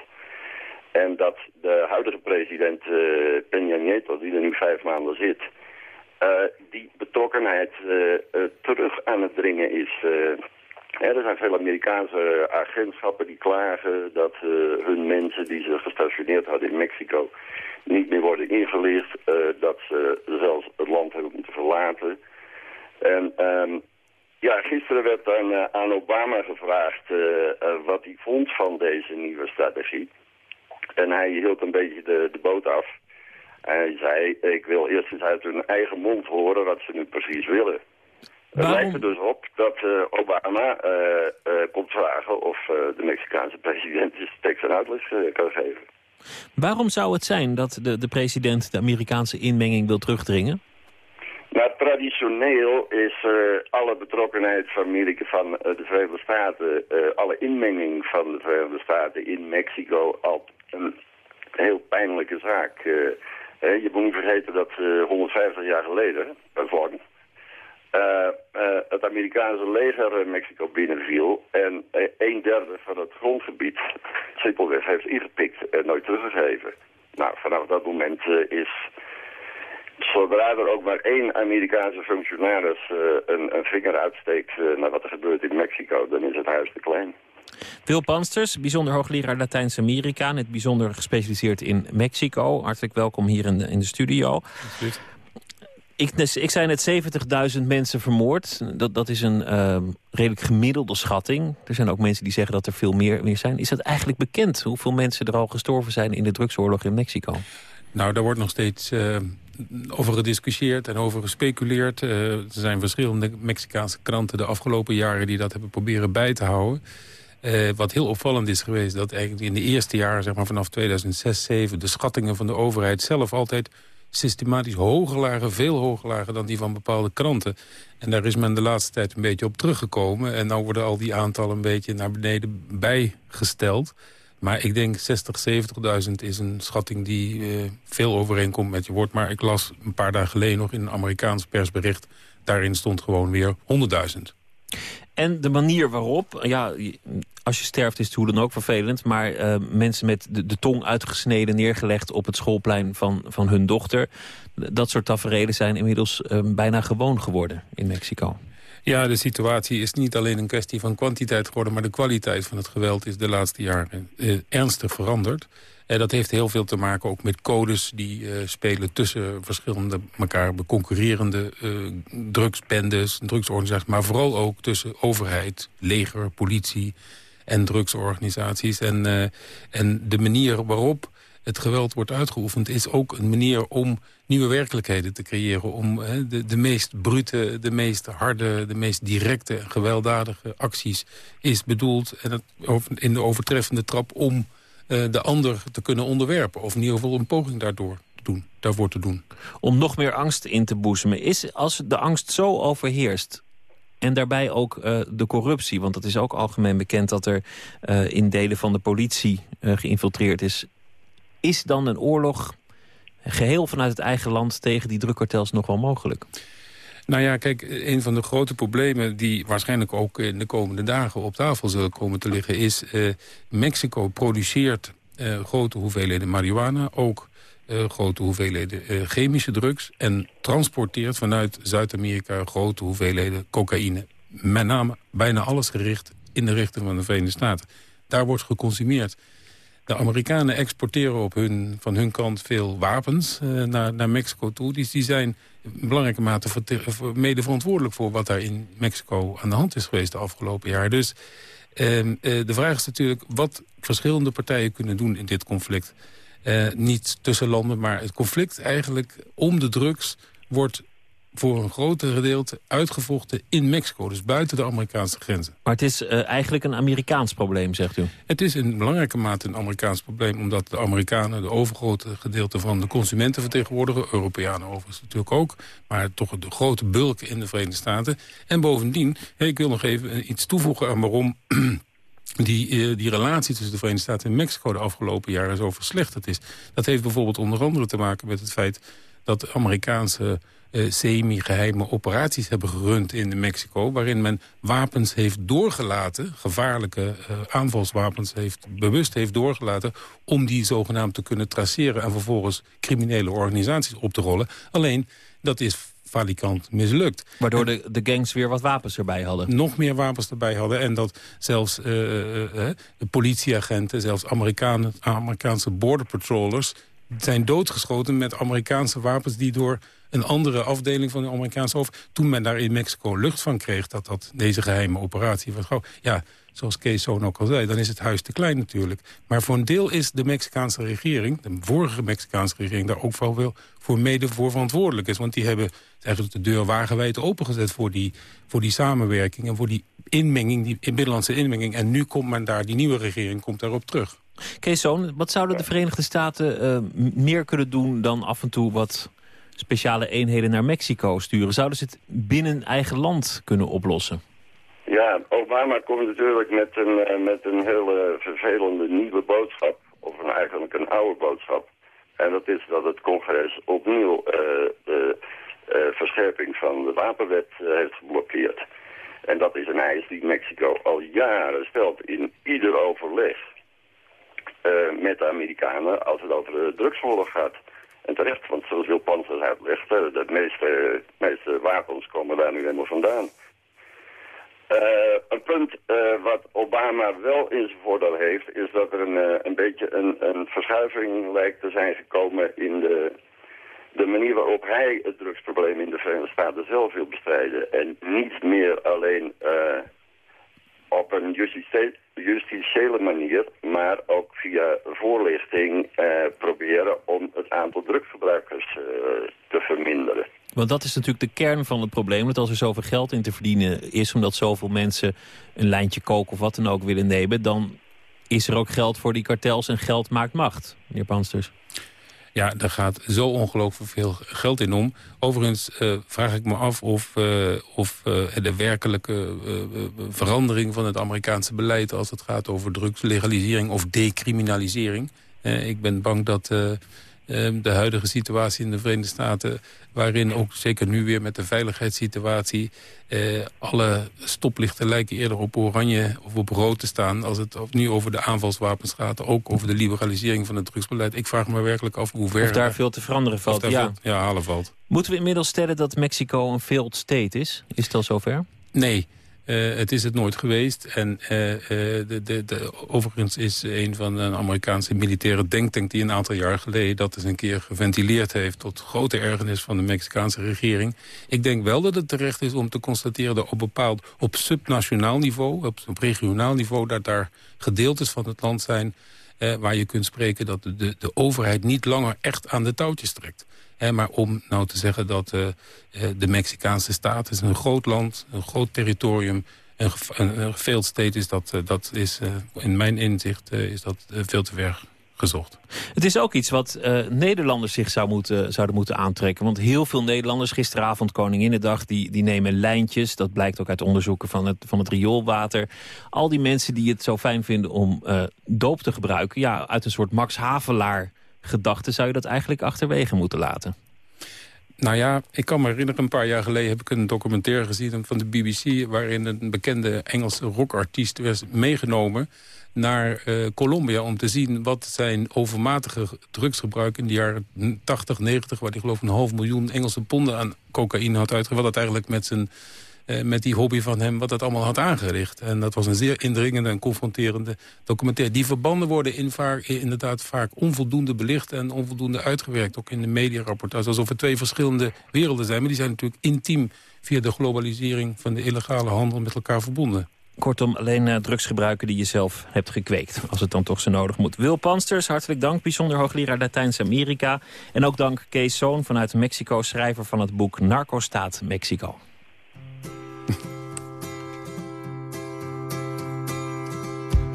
En dat de huidige president Peña Nieto, die er nu vijf maanden zit, die betrokkenheid terug aan het dringen is. Eh. Er zijn veel Amerikaanse agentschappen die klagen dat eh, hun mensen die ze gestationeerd hadden in Mexico niet meer worden ingelicht, eh, dat ze zelfs het land hebben moeten verlaten. En ehm, ja, gisteren werd aan, eh, aan Obama gevraagd eh, eh, wat hij vond van deze nieuwe strategie. En hij hield een beetje de, de boot af. Hij zei, ik wil eerst eens uit hun eigen mond horen wat ze nu precies willen. Het lijkt er dus op dat eh, Obama eh, eh, komt vragen of de Mexicaanse president eens tekst en uitleg kan geven. Waarom zou het zijn dat de, de president de Amerikaanse inmenging wil terugdringen? Nou, traditioneel is alle betrokkenheid van, Amerika, van de Verenigde Staten, alle inmenging van de Verenigde Staten in Mexico al een heel pijnlijke zaak. Je moet niet vergeten dat eh, 150 jaar geleden, bijvoorbeeld, eh, eh, het Amerikaanse leger eh, Mexico binnenviel en eh, een derde van het grondgebied *laughs* simpelweg heeft ingepikt en nooit teruggegeven. Nou, vanaf dat moment eh, is Zodra er ook maar één Amerikaanse functionaris eh, een, een vinger uitsteekt eh, naar wat er gebeurt in Mexico, dan is het huis te klein. Wil Pansters, bijzonder hoogleraar Latijns-Amerika... net bijzonder gespecialiseerd in Mexico. Hartelijk welkom hier in de, in de studio. Ik, ik zei net 70.000 mensen vermoord. Dat, dat is een eh, redelijk gemiddelde schatting. Er zijn ook mensen die zeggen dat er veel meer, meer zijn. Is dat eigenlijk bekend hoeveel mensen er al gestorven zijn... in de drugsoorlog in Mexico? Nou, daar wordt nog steeds eh, over gediscussieerd en over gespeculeerd. Eh, er zijn verschillende Mexicaanse kranten de afgelopen jaren... die dat hebben proberen bij te houden. Eh, wat heel opvallend is geweest... dat eigenlijk in de eerste jaren, zeg maar vanaf 2006, 2007... de schattingen van de overheid zelf altijd systematisch hoger lagen... veel hoger lagen dan die van bepaalde kranten. En daar is men de laatste tijd een beetje op teruggekomen. En nou worden al die aantallen een beetje naar beneden bijgesteld... Maar ik denk 60, 70.000 is een schatting die eh, veel overeenkomt met je woord. Maar ik las een paar dagen geleden nog in een Amerikaans persbericht... daarin stond gewoon weer 100.000. En de manier waarop, ja, als je sterft is het hoe dan ook vervelend... maar uh, mensen met de, tong uitgesneden neergelegd op het schoolplein van, van hun dochter... dat soort tafereelen zijn inmiddels uh, bijna gewoon geworden in Mexico. Ja, de situatie is niet alleen een kwestie van kwantiteit geworden... maar de kwaliteit van het geweld is de laatste jaren uh, ernstig veranderd. En dat heeft heel veel te maken ook met codes die uh, spelen tussen verschillende elkaar concurrerende uh, drugsbendes, drugsorganisaties, maar vooral ook tussen overheid, leger, politie en drugsorganisaties. En, eh, en de manier waarop het geweld wordt uitgeoefend... is ook een manier om nieuwe werkelijkheden te creëren. Om de, de meest brute, de meest harde, de meest directe... gewelddadige acties is bedoeld en het, in de overtreffende trap... om uh, de ander te kunnen onderwerpen. Of in ieder geval een poging daardoor doen, daarvoor te doen. Om nog meer angst in te boezemen. Is als de angst zo overheerst... En daarbij ook uh, de corruptie. Want het is ook algemeen bekend dat er uh, in delen van de politie geïnfiltreerd is. Is dan een oorlog geheel vanuit het eigen land tegen die drukkartels nog wel mogelijk? Nou ja, kijk, een van de grote problemen die waarschijnlijk ook in de komende dagen op tafel zullen komen te liggen is... Uh, Mexico produceert uh, grote hoeveelheden marihuana, ook uh, grote hoeveelheden chemische drugs... en transporteert vanuit Zuid-Amerika grote hoeveelheden cocaïne. Met name bijna alles gericht in de richting van de Verenigde Staten. Daar wordt geconsumeerd. De Amerikanen exporteren op hun, van hun kant veel wapens uh, naar, naar Mexico toe. Dus die zijn in belangrijke mate mede verantwoordelijk voor wat daar in Mexico aan de hand is geweest de afgelopen jaar. Dus uh, uh, de vraag is natuurlijk wat verschillende partijen kunnen doen in dit conflict. Uh, niet tussen landen, maar het conflict eigenlijk om de drugs wordt voor een groter gedeelte uitgevochten in Mexico. Dus buiten de Amerikaanse grenzen. Maar het is uh, eigenlijk een Amerikaans probleem, zegt u? Het is in belangrijke mate een Amerikaans probleem... omdat de Amerikanen de overgrote gedeelte van de consumenten vertegenwoordigen. Europeanen overigens natuurlijk ook. Maar toch de grote bulk in de Verenigde Staten. En bovendien, ik wil nog even iets toevoegen aan waarom... *clears throat* Die, uh, die relatie tussen de Verenigde Staten en Mexico de afgelopen jaren zo verslechterd is. Dat heeft bijvoorbeeld onder andere te maken met het feit dat Amerikaanse uh, semi-geheime operaties hebben gerund in Mexico... waarin men wapens heeft doorgelaten, gevaarlijke uh, aanvalswapens heeft, bewust heeft doorgelaten... om die zogenaamd te kunnen traceren en vervolgens criminele organisaties op te rollen. Alleen, dat is valikant mislukt. Waardoor de, de gangs weer wat wapens erbij hadden. Nog meer wapens erbij hadden. En dat zelfs uh, de politieagenten, zelfs Amerikanen, Amerikaanse border patrollers zijn doodgeschoten met Amerikaanse wapens... die door een andere afdeling van de Amerikaanse hoofd... toen men daar in Mexico lucht van kreeg dat dat deze geheime operatie was. Ja, zoals Kees Zoon ook al zei, dan is het huis te klein natuurlijk. Maar voor een deel is de Mexicaanse regering, de vorige Mexicaanse regering... daar ook wel voor mede voor verantwoordelijk is. Want die hebben eigenlijk de deur wagenwijd opengezet voor die, voor die samenwerking... en voor die inmenging, die binnenlandse inmenging. En nu komt men daar, die nieuwe regering komt daarop terug. Kees Zoon, wat zouden de Verenigde Staten uh, meer kunnen doen dan af en toe wat speciale eenheden naar Mexico sturen? Zouden ze het binnen eigen land kunnen oplossen? Ja, Obama komt natuurlijk met een, uh, met een hele vervelende nieuwe boodschap. Of een, eigenlijk een oude boodschap. En dat is dat het congres opnieuw uh, de verscherping van de wapenwet heeft geblokkeerd. En dat is een eis die Mexico al jaren stelt in ieder overleg. Uh, met de Amerikanen als het over de drugsoorlog gaat. En terecht, want zoals Wil Panzer uitlegt, de meeste, meeste wapens komen daar nu helemaal vandaan. Uh, een punt wat Obama wel in zijn voordeel heeft, is dat er een, een beetje een, een verschuiving lijkt te zijn gekomen in de, de manier waarop hij het drugsprobleem in de Verenigde Staten zelf wil bestrijden. En niet meer alleen op een justitiële manier, maar ook via voorlichting eh, proberen om het aantal drugsgebruikers uh, te verminderen. Want dat is natuurlijk de kern van het probleem. Dat als er zoveel geld in te verdienen is... omdat zoveel mensen een lijntje koken of wat dan ook willen nemen... dan is er ook geld voor die kartels en geld maakt macht, meneer Pansters. Ja, daar gaat zo ongelooflijk veel geld in om. Overigens uh, vraag ik me af of, uh, of uh, de werkelijke verandering van het Amerikaanse beleid... als het gaat over drugslegalisering of decriminalisering... ik ben bang dat de huidige situatie in de Verenigde Staten... waarin ook zeker nu weer met de veiligheidssituatie... Eh, alle stoplichten lijken eerder op oranje of op rood te staan... als het nu over de aanvalswapens gaat. Ook over de liberalisering van het drugsbeleid. Ik vraag me werkelijk af hoe ver... Of daar veel te veranderen valt. Ja. Veel, ja, halen valt. Moeten we inmiddels stellen dat Mexico een failed state is? Is het al zover? Nee. Eh, het is het nooit geweest. En eh, eh, de, de, de, overigens is een van een Amerikaanse militaire denktank... die een aantal jaar geleden dat eens een keer geventileerd heeft... tot grote ergernis van de Mexicaanse regering. Ik denk wel dat het terecht is om te constateren... dat op bepaald op subnationaal niveau, op, regionaal niveau... dat daar gedeeltes van het land zijn... waar je kunt spreken dat de, de overheid niet langer echt aan de touwtjes trekt maar om nou te zeggen dat uh, de Mexicaanse staat is een groot land, een groot territorium, een, een, een state is dat, uh, dat is, in mijn inzicht is dat veel te ver gezocht. Het is ook iets wat Nederlanders zich zou moeten, zouden moeten aantrekken. Want heel veel Nederlanders, gisteravond Koninginnedag... Die, die nemen lijntjes, dat blijkt ook uit onderzoeken van het, van het rioolwater. Al die mensen die het zo fijn vinden om doop te gebruiken... ja, uit een soort Max Havelaar gedachte zou je dat eigenlijk achterwege moeten laten? Nou ja, ik kan me herinneren, een paar jaar geleden heb ik een documentaire gezien van de BBC... waarin een bekende Engelse rockartiest werd meegenomen naar uh, Colombia... om te zien wat zijn overmatige drugsgebruik in de jaren 80, 90... waar hij geloof ik een half miljoen Engelse ponden aan cocaïne had uitgegeven... wat dat eigenlijk met zijn uh, met die hobby van hem, wat dat allemaal had aangericht. En dat was een zeer indringende en confronterende documentaire. Die verbanden worden vaak, inderdaad vaak onvoldoende belicht en onvoldoende uitgewerkt. Ook in de mediarapportage, alsof er twee verschillende werelden zijn. Maar die zijn natuurlijk intiem via de globalisering van de illegale handel met elkaar verbonden. Kortom, alleen uh, drugs gebruiken die je zelf hebt gekweekt. Als het dan toch zo nodig moet. Wil Pansters, hartelijk dank. Bijzonder hoogleraar Latijns-Amerika. En ook dank Kees Zoon vanuit Mexico, schrijver van het boek Narcostaat Mexico.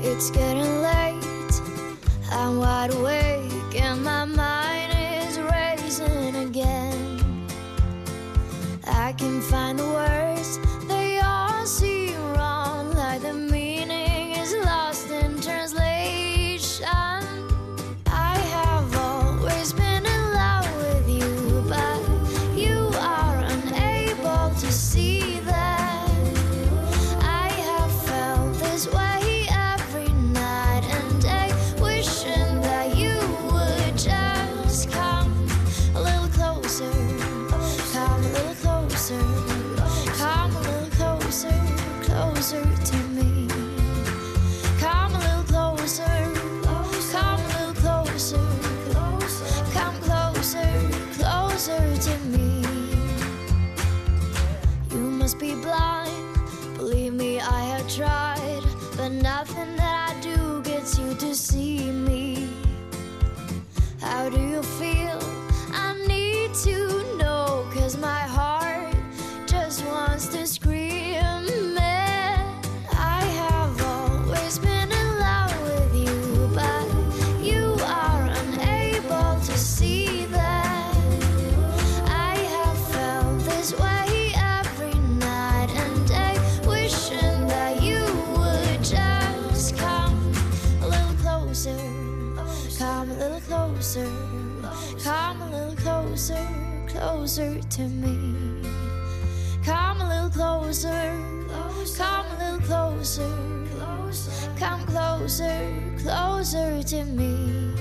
It's getting late, I'm wide awake, and my mind is racing again. I can find the words, they all seem wrong, I closer to me. Come a little closer, come a little closer, come closer, closer to me.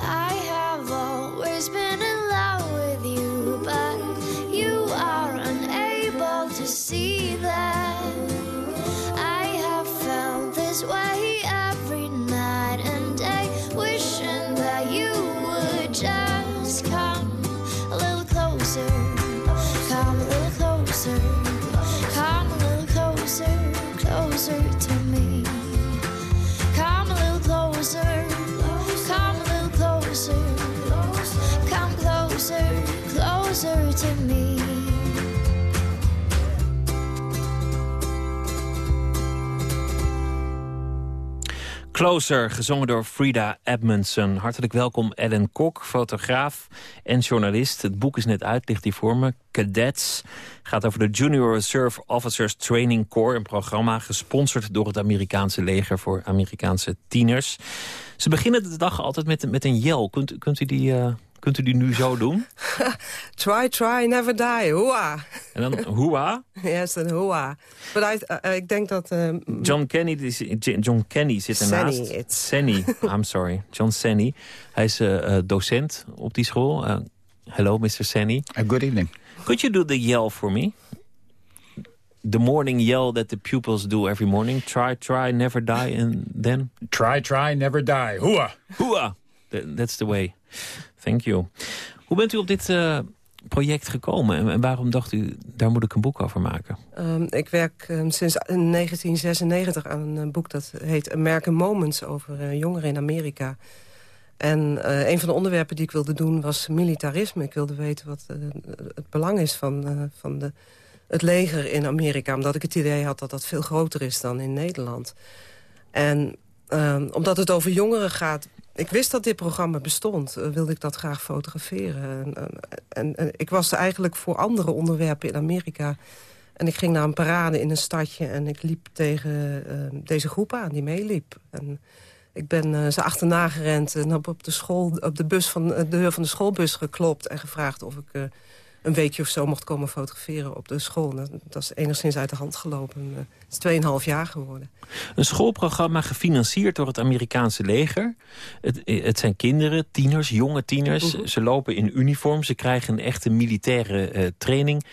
I have always been in love with you, but you are unable to see that. I have felt this way Closer, gezongen door Frida Edmondson. Hartelijk welkom Ellen Kok, fotograaf en journalist. Het boek is net uit, ligt hier voor me. Cadets gaat over de Junior Reserve Officers Training Corps. Een programma gesponsord door het Amerikaanse leger voor Amerikaanse tieners. Ze beginnen de dag altijd met, met een yell. Kunt, kunt, u die, uh, kunt u die nu zo doen? *laughs* try, try, never die. Hoera. En dan hoera? *laughs* yes, een hoera. Maar uh, ik denk dat... Uh, John Kennedy, John Kenny zit ernaast. Senny, it's... Senny, I'm sorry. John Senny. Hij is uh, docent op die school. hello, Mr. Senny. good evening. Could you do the yell for me? the morning yell that the pupils do every morning. Try, try, never die, and then? Try, try, never die. Hoera! Th- That's the way. Thank you. Hoe bent u op dit eh, project gekomen? En, waarom dacht u, daar moet ik een boek over maken? Ehm, ik werk ehm, sinds 1996 aan een boek dat heet American Moments... over eh, jongeren in Amerika. En eh, een van de onderwerpen die ik wilde doen was militarisme. Ik wilde weten wat het belang is van, van de, het leger in Amerika. Omdat ik het idee had dat dat veel groter is dan in Nederland. En ehm, omdat het over jongeren gaat... Ik wist dat dit programma bestond, eh, wilde ik dat graag fotograferen. En, en, en ik was eigenlijk voor andere onderwerpen in Amerika... En ik ging naar een parade in een stadje en ik liep tegen eh, deze groep aan die meeliep. En ik ben eh, ze achterna gerend en heb op de, school, op de, bus van, de deur van de schoolbus geklopt... en gevraagd of ik eh, een weekje of zo mocht komen fotograferen op de school. Dat, dat is enigszins uit de hand gelopen. Eh, het is 2,5 jaar geworden. Een schoolprogramma gefinancierd door het Amerikaanse leger. Het, het zijn kinderen, tieners, jonge tieners. Mhm. Ze lopen in uniform, ze krijgen een echte militaire eh, training.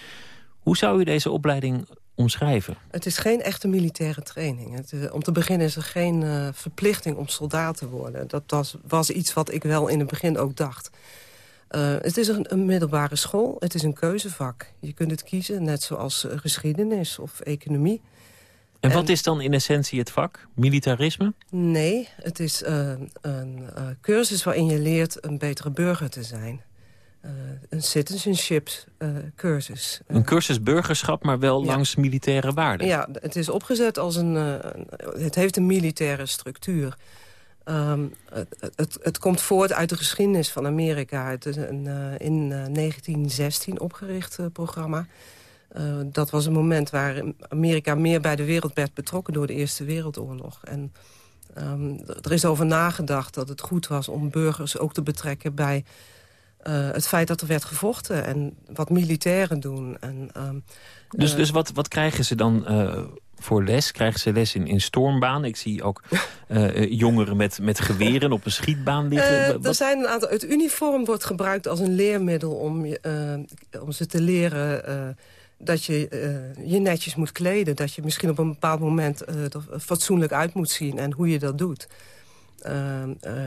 Hoe zou u deze opleiding omschrijven? Het is geen echte militaire training. Het, eh, om te beginnen is er geen eh, verplichting om soldaat te worden. Dat was, was iets wat ik wel in het begin ook dacht. Eh, het is een, een middelbare school, het is een keuzevak. Je kunt het kiezen, net zoals eh, geschiedenis of economie. En wat is dan in essentie het vak? Militarisme? Nee, het is eh, een cursus waarin je leert een betere burger te zijn. Een citizenship cursus. Een cursus burgerschap, maar wel langs militaire waarden. Ja, het is opgezet als een- het heeft een militaire structuur. Ehm, het, het, het komt voort uit de geschiedenis van Amerika. Het is een eh, in eh, 1916 opgericht eh, programma. Eh, dat was een moment waar Amerika meer bij de wereld werd betrokken... door de Eerste Wereldoorlog. En ehm, er is over nagedacht dat het goed was om burgers ook te betrekken... bij eh, het feit dat er werd gevochten en wat militairen doen. En, ehm, Dus, eh, dus wat, wat krijgen ze dan eh, voor les? Krijgen ze les in, in stormbaan? Ik zie ook *laughs* eh, eh, jongeren met, met geweren op een schietbaan liggen. Eh, Wa- er zijn een aantal, het uniform wordt gebruikt als een leermiddel om, om ze te leren dat je je netjes moet kleden. Dat je misschien op een bepaald moment fatsoenlijk uit moet zien en hoe je dat doet.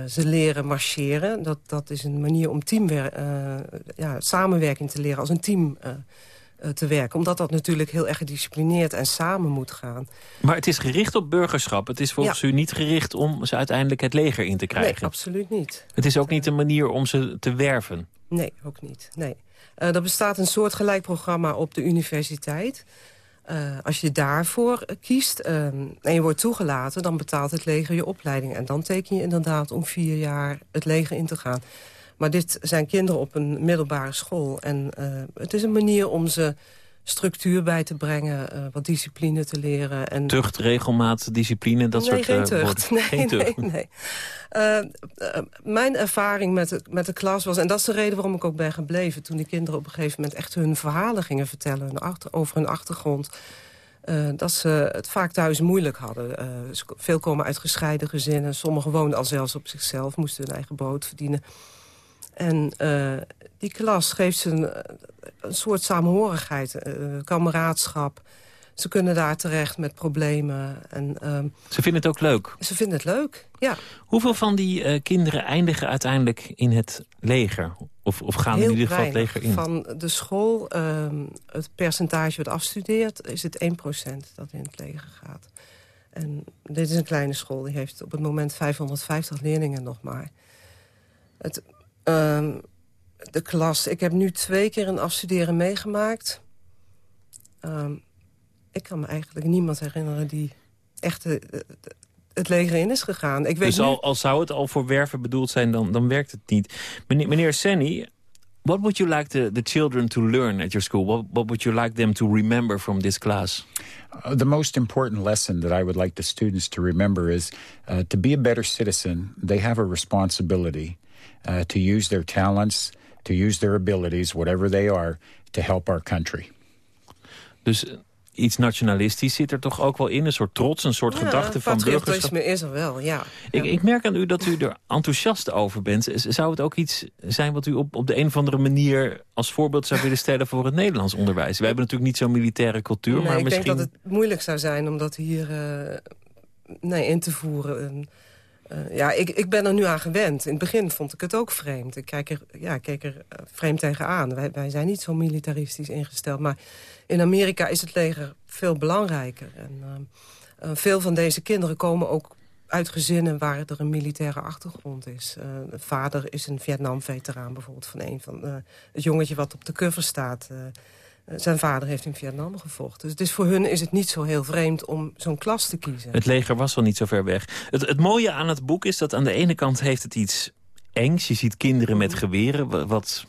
Ze leren marcheren. Dat, dat is een manier om teamwer eh, ja, samenwerking te leren als een team te werken. Omdat dat natuurlijk heel erg gedisciplineerd en samen moet gaan. Maar het is gericht op burgerschap. Het is volgens u niet gericht om ze uiteindelijk het leger in te krijgen. Nee, absoluut niet. Het is ook niet een manier om ze te werven. Nee, ook niet. Nee. Eh, er bestaat een soortgelijk programma op de universiteit. Eh, als je daarvoor eh, kiest eh, en je wordt toegelaten... dan betaalt het leger je opleiding. En dan teken je inderdaad om vier jaar het leger in te gaan. Maar dit zijn kinderen op een middelbare school. En eh, het is een manier om ze structuur bij te brengen... eh, wat discipline te leren. En Tucht, regelmaat, discipline, dat nee, soort geen eh, tucht. *laughs* Nee, geen tucht. nee, nee. Eh, mijn ervaring met de, met de klas was... en dat is de reden waarom ik ook ben gebleven... toen die kinderen op een gegeven moment echt hun verhalen gingen vertellen... Hun achter, over hun achtergrond... dat ze het vaak thuis moeilijk hadden. Veel komen uit gescheiden gezinnen. Sommigen woonden al zelfs op zichzelf, moesten hun eigen brood verdienen. En eh, die klas geeft ze een, een soort samenhorigheid, eh, kameraadschap. Ze kunnen daar terecht met problemen. En, ehm, Ze vinden het ook leuk. ze vinden het leuk, ja. Hoeveel van die eh, kinderen eindigen uiteindelijk in het leger? Of, of gaan Heel in ieder geval het leger in? Van de school, ehm, het percentage wat afstudeert... is het 1% dat in het leger gaat. En dit is een kleine school, die heeft op het moment 550 leerlingen nog maar. Het, ehm, de klas, ik heb nu twee keer een afstuderen meegemaakt. Ehm, ik kan me eigenlijk niemand herinneren die echt het leger in is gegaan. Ik weet Dus nu- al zou het al voor werven bedoeld zijn, dan, dan werkt het niet. Meneer, meneer Senny, what would you like the, the children to learn at your school? What, what would you like them to remember from this class? Uh, the most important lesson that I would like the students to remember is uh, to be a better citizen, they have a responsibility uh, to use their talents, to use their abilities, whatever they are, to help our country. Dus eh, iets nationalistisch zit er toch ook wel in. Een soort trots, een soort Ja, gedachte van burgerschap. is er wel, ja. Ik, ik merk aan u dat u er enthousiast over bent. Zou het ook iets zijn wat u op, op de een of andere manier... als voorbeeld zou willen stellen voor het Nederlands onderwijs? Wij hebben natuurlijk niet zo'n militaire cultuur, Nee, maar ik misschien... denk dat het moeilijk zou zijn om dat hier eh, nee, in te voeren. Eh, ja, ik, ik ben er nu aan gewend. In het begin vond ik het ook vreemd. Ik kijk er, ja, ik keek er eh, vreemd tegenaan. Wij, wij zijn niet zo militaristisch ingesteld. Maar in Amerika is het leger veel belangrijker. En, eh, veel van deze kinderen komen ook uit gezinnen waar er een militaire achtergrond is. De vader is een Vietnam-veteraan bijvoorbeeld van een van het jongetje wat op de cover staat. Eh, zijn vader heeft in Vietnam gevochten. Dus voor hun is het niet zo heel vreemd om zo'n klas te kiezen. Het leger was wel niet zo ver weg. Het, het mooie aan het boek is dat aan de ene kant heeft het iets engs. Je ziet kinderen met geweren, wa- wat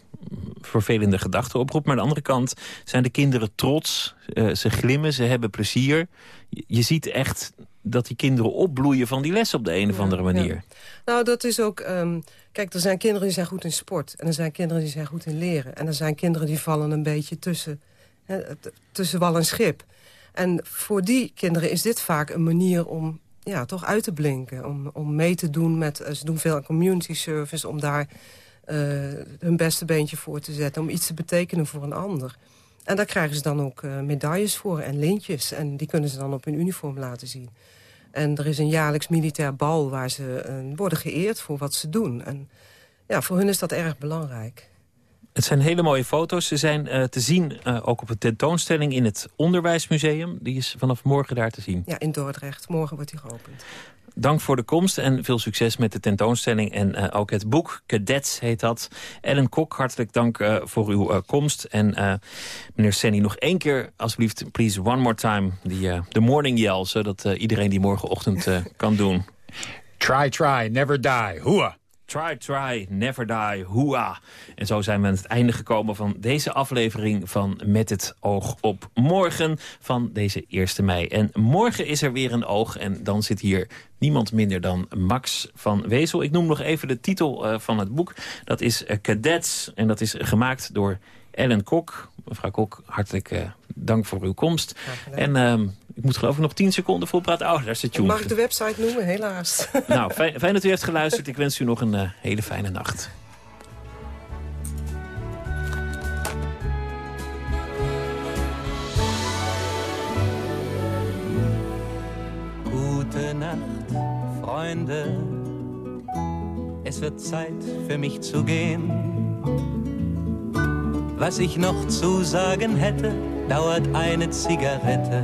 vervelende gedachten oproept. Maar aan de andere kant zijn de kinderen trots. eh, ze glimmen, ze hebben plezier. Je, je ziet echt dat die kinderen opbloeien van die les op de een of andere manier. Ja. Nou, dat is ook... ehm, kijk, er zijn kinderen die zijn goed in sport. En er zijn kinderen die zijn goed in leren. En er zijn kinderen die vallen een beetje tussen, hè, tussen wal en schip. En voor die kinderen is dit vaak een manier om ja, toch uit te blinken. Om, om mee te doen met... eh, Ze doen veel aan community service, om daar eh, hun beste beentje voor te zetten. Om iets te betekenen voor een ander. En daar krijgen ze dan ook eh, medailles voor en lintjes. En die kunnen ze dan op hun uniform laten zien. En er is een jaarlijks militair bal waar ze eh, worden geëerd voor wat ze doen. En ja, voor hun is dat erg belangrijk. Het zijn hele mooie foto's. Ze zijn eh, te zien eh, ook op een tentoonstelling in het Onderwijsmuseum. Die is vanaf morgen daar te zien. Ja, in Dordrecht. Morgen wordt die geopend. Dank voor de komst en veel succes met de tentoonstelling. En eh, ook het boek, Cadets heet dat. Ellen Kok, hartelijk dank eh, voor uw eh, komst. En meneer Senny, nog één keer alsjeblieft, please, one more time. Die, de morning yell, zodat iedereen die morgenochtend kan doen. Try, try, never die. Hoera. Try, try, never die, hoera. En zo zijn we aan het einde gekomen van deze aflevering van Met het oog op morgen van deze 1 mei. En morgen is er weer een oog en dan zit hier niemand minder dan Max van Wezel. Ik noem nog even de titel eh, van het boek. Dat is eh, Cadets en dat is gemaakt door Ellen Kok. Mevrouw Kok, hartelijk eh, dank voor uw komst. En ehm, ik moet geloof ik nog 10 seconden voor praten. Oh, daar zit Joen. Mag ik de website noemen? Helaas. *laughs* Nou, fijn, fijn dat u heeft geluisterd. Ik wens u nog een eh, hele fijne nacht. Gute Nacht, Freunde. Es wird Zeit für mich zu gehen. Was ich noch zu sagen hätte, dauert eine Zigarette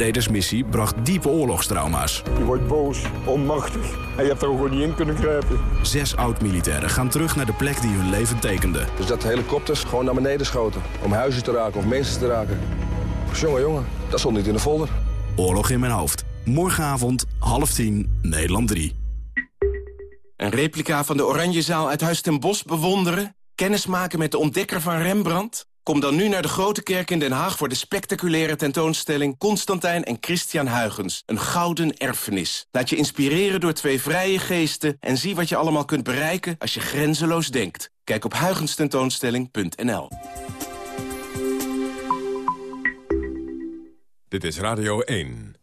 Een vredesmissie bracht diepe oorlogstrauma's. Je wordt boos, onmachtig en je hebt er gewoon niet in kunnen grijpen. Zes oud-militairen gaan terug naar de plek die hun leven tekende. Dus dat de helikopters gewoon naar beneden schoten. Om huizen te raken of mensen te raken. Jongen, jongen, dat stond niet in de folder. Oorlog in mijn hoofd. Morgenavond, half tien, Nederland 3. Een replica van de Oranjezaal uit Huis ten Bosch bewonderen? Kennismaken met de ontdekker van Rembrandt? Kom dan nu naar de Grote Kerk in Den Haag voor de spectaculaire tentoonstelling Constantijn en Christian Huygens. Een gouden erfenis. Laat je inspireren door twee vrije geesten en zie wat je allemaal kunt bereiken als je grenzeloos denkt. Kijk op huygenstentoonstelling.nl. Dit is Radio 1.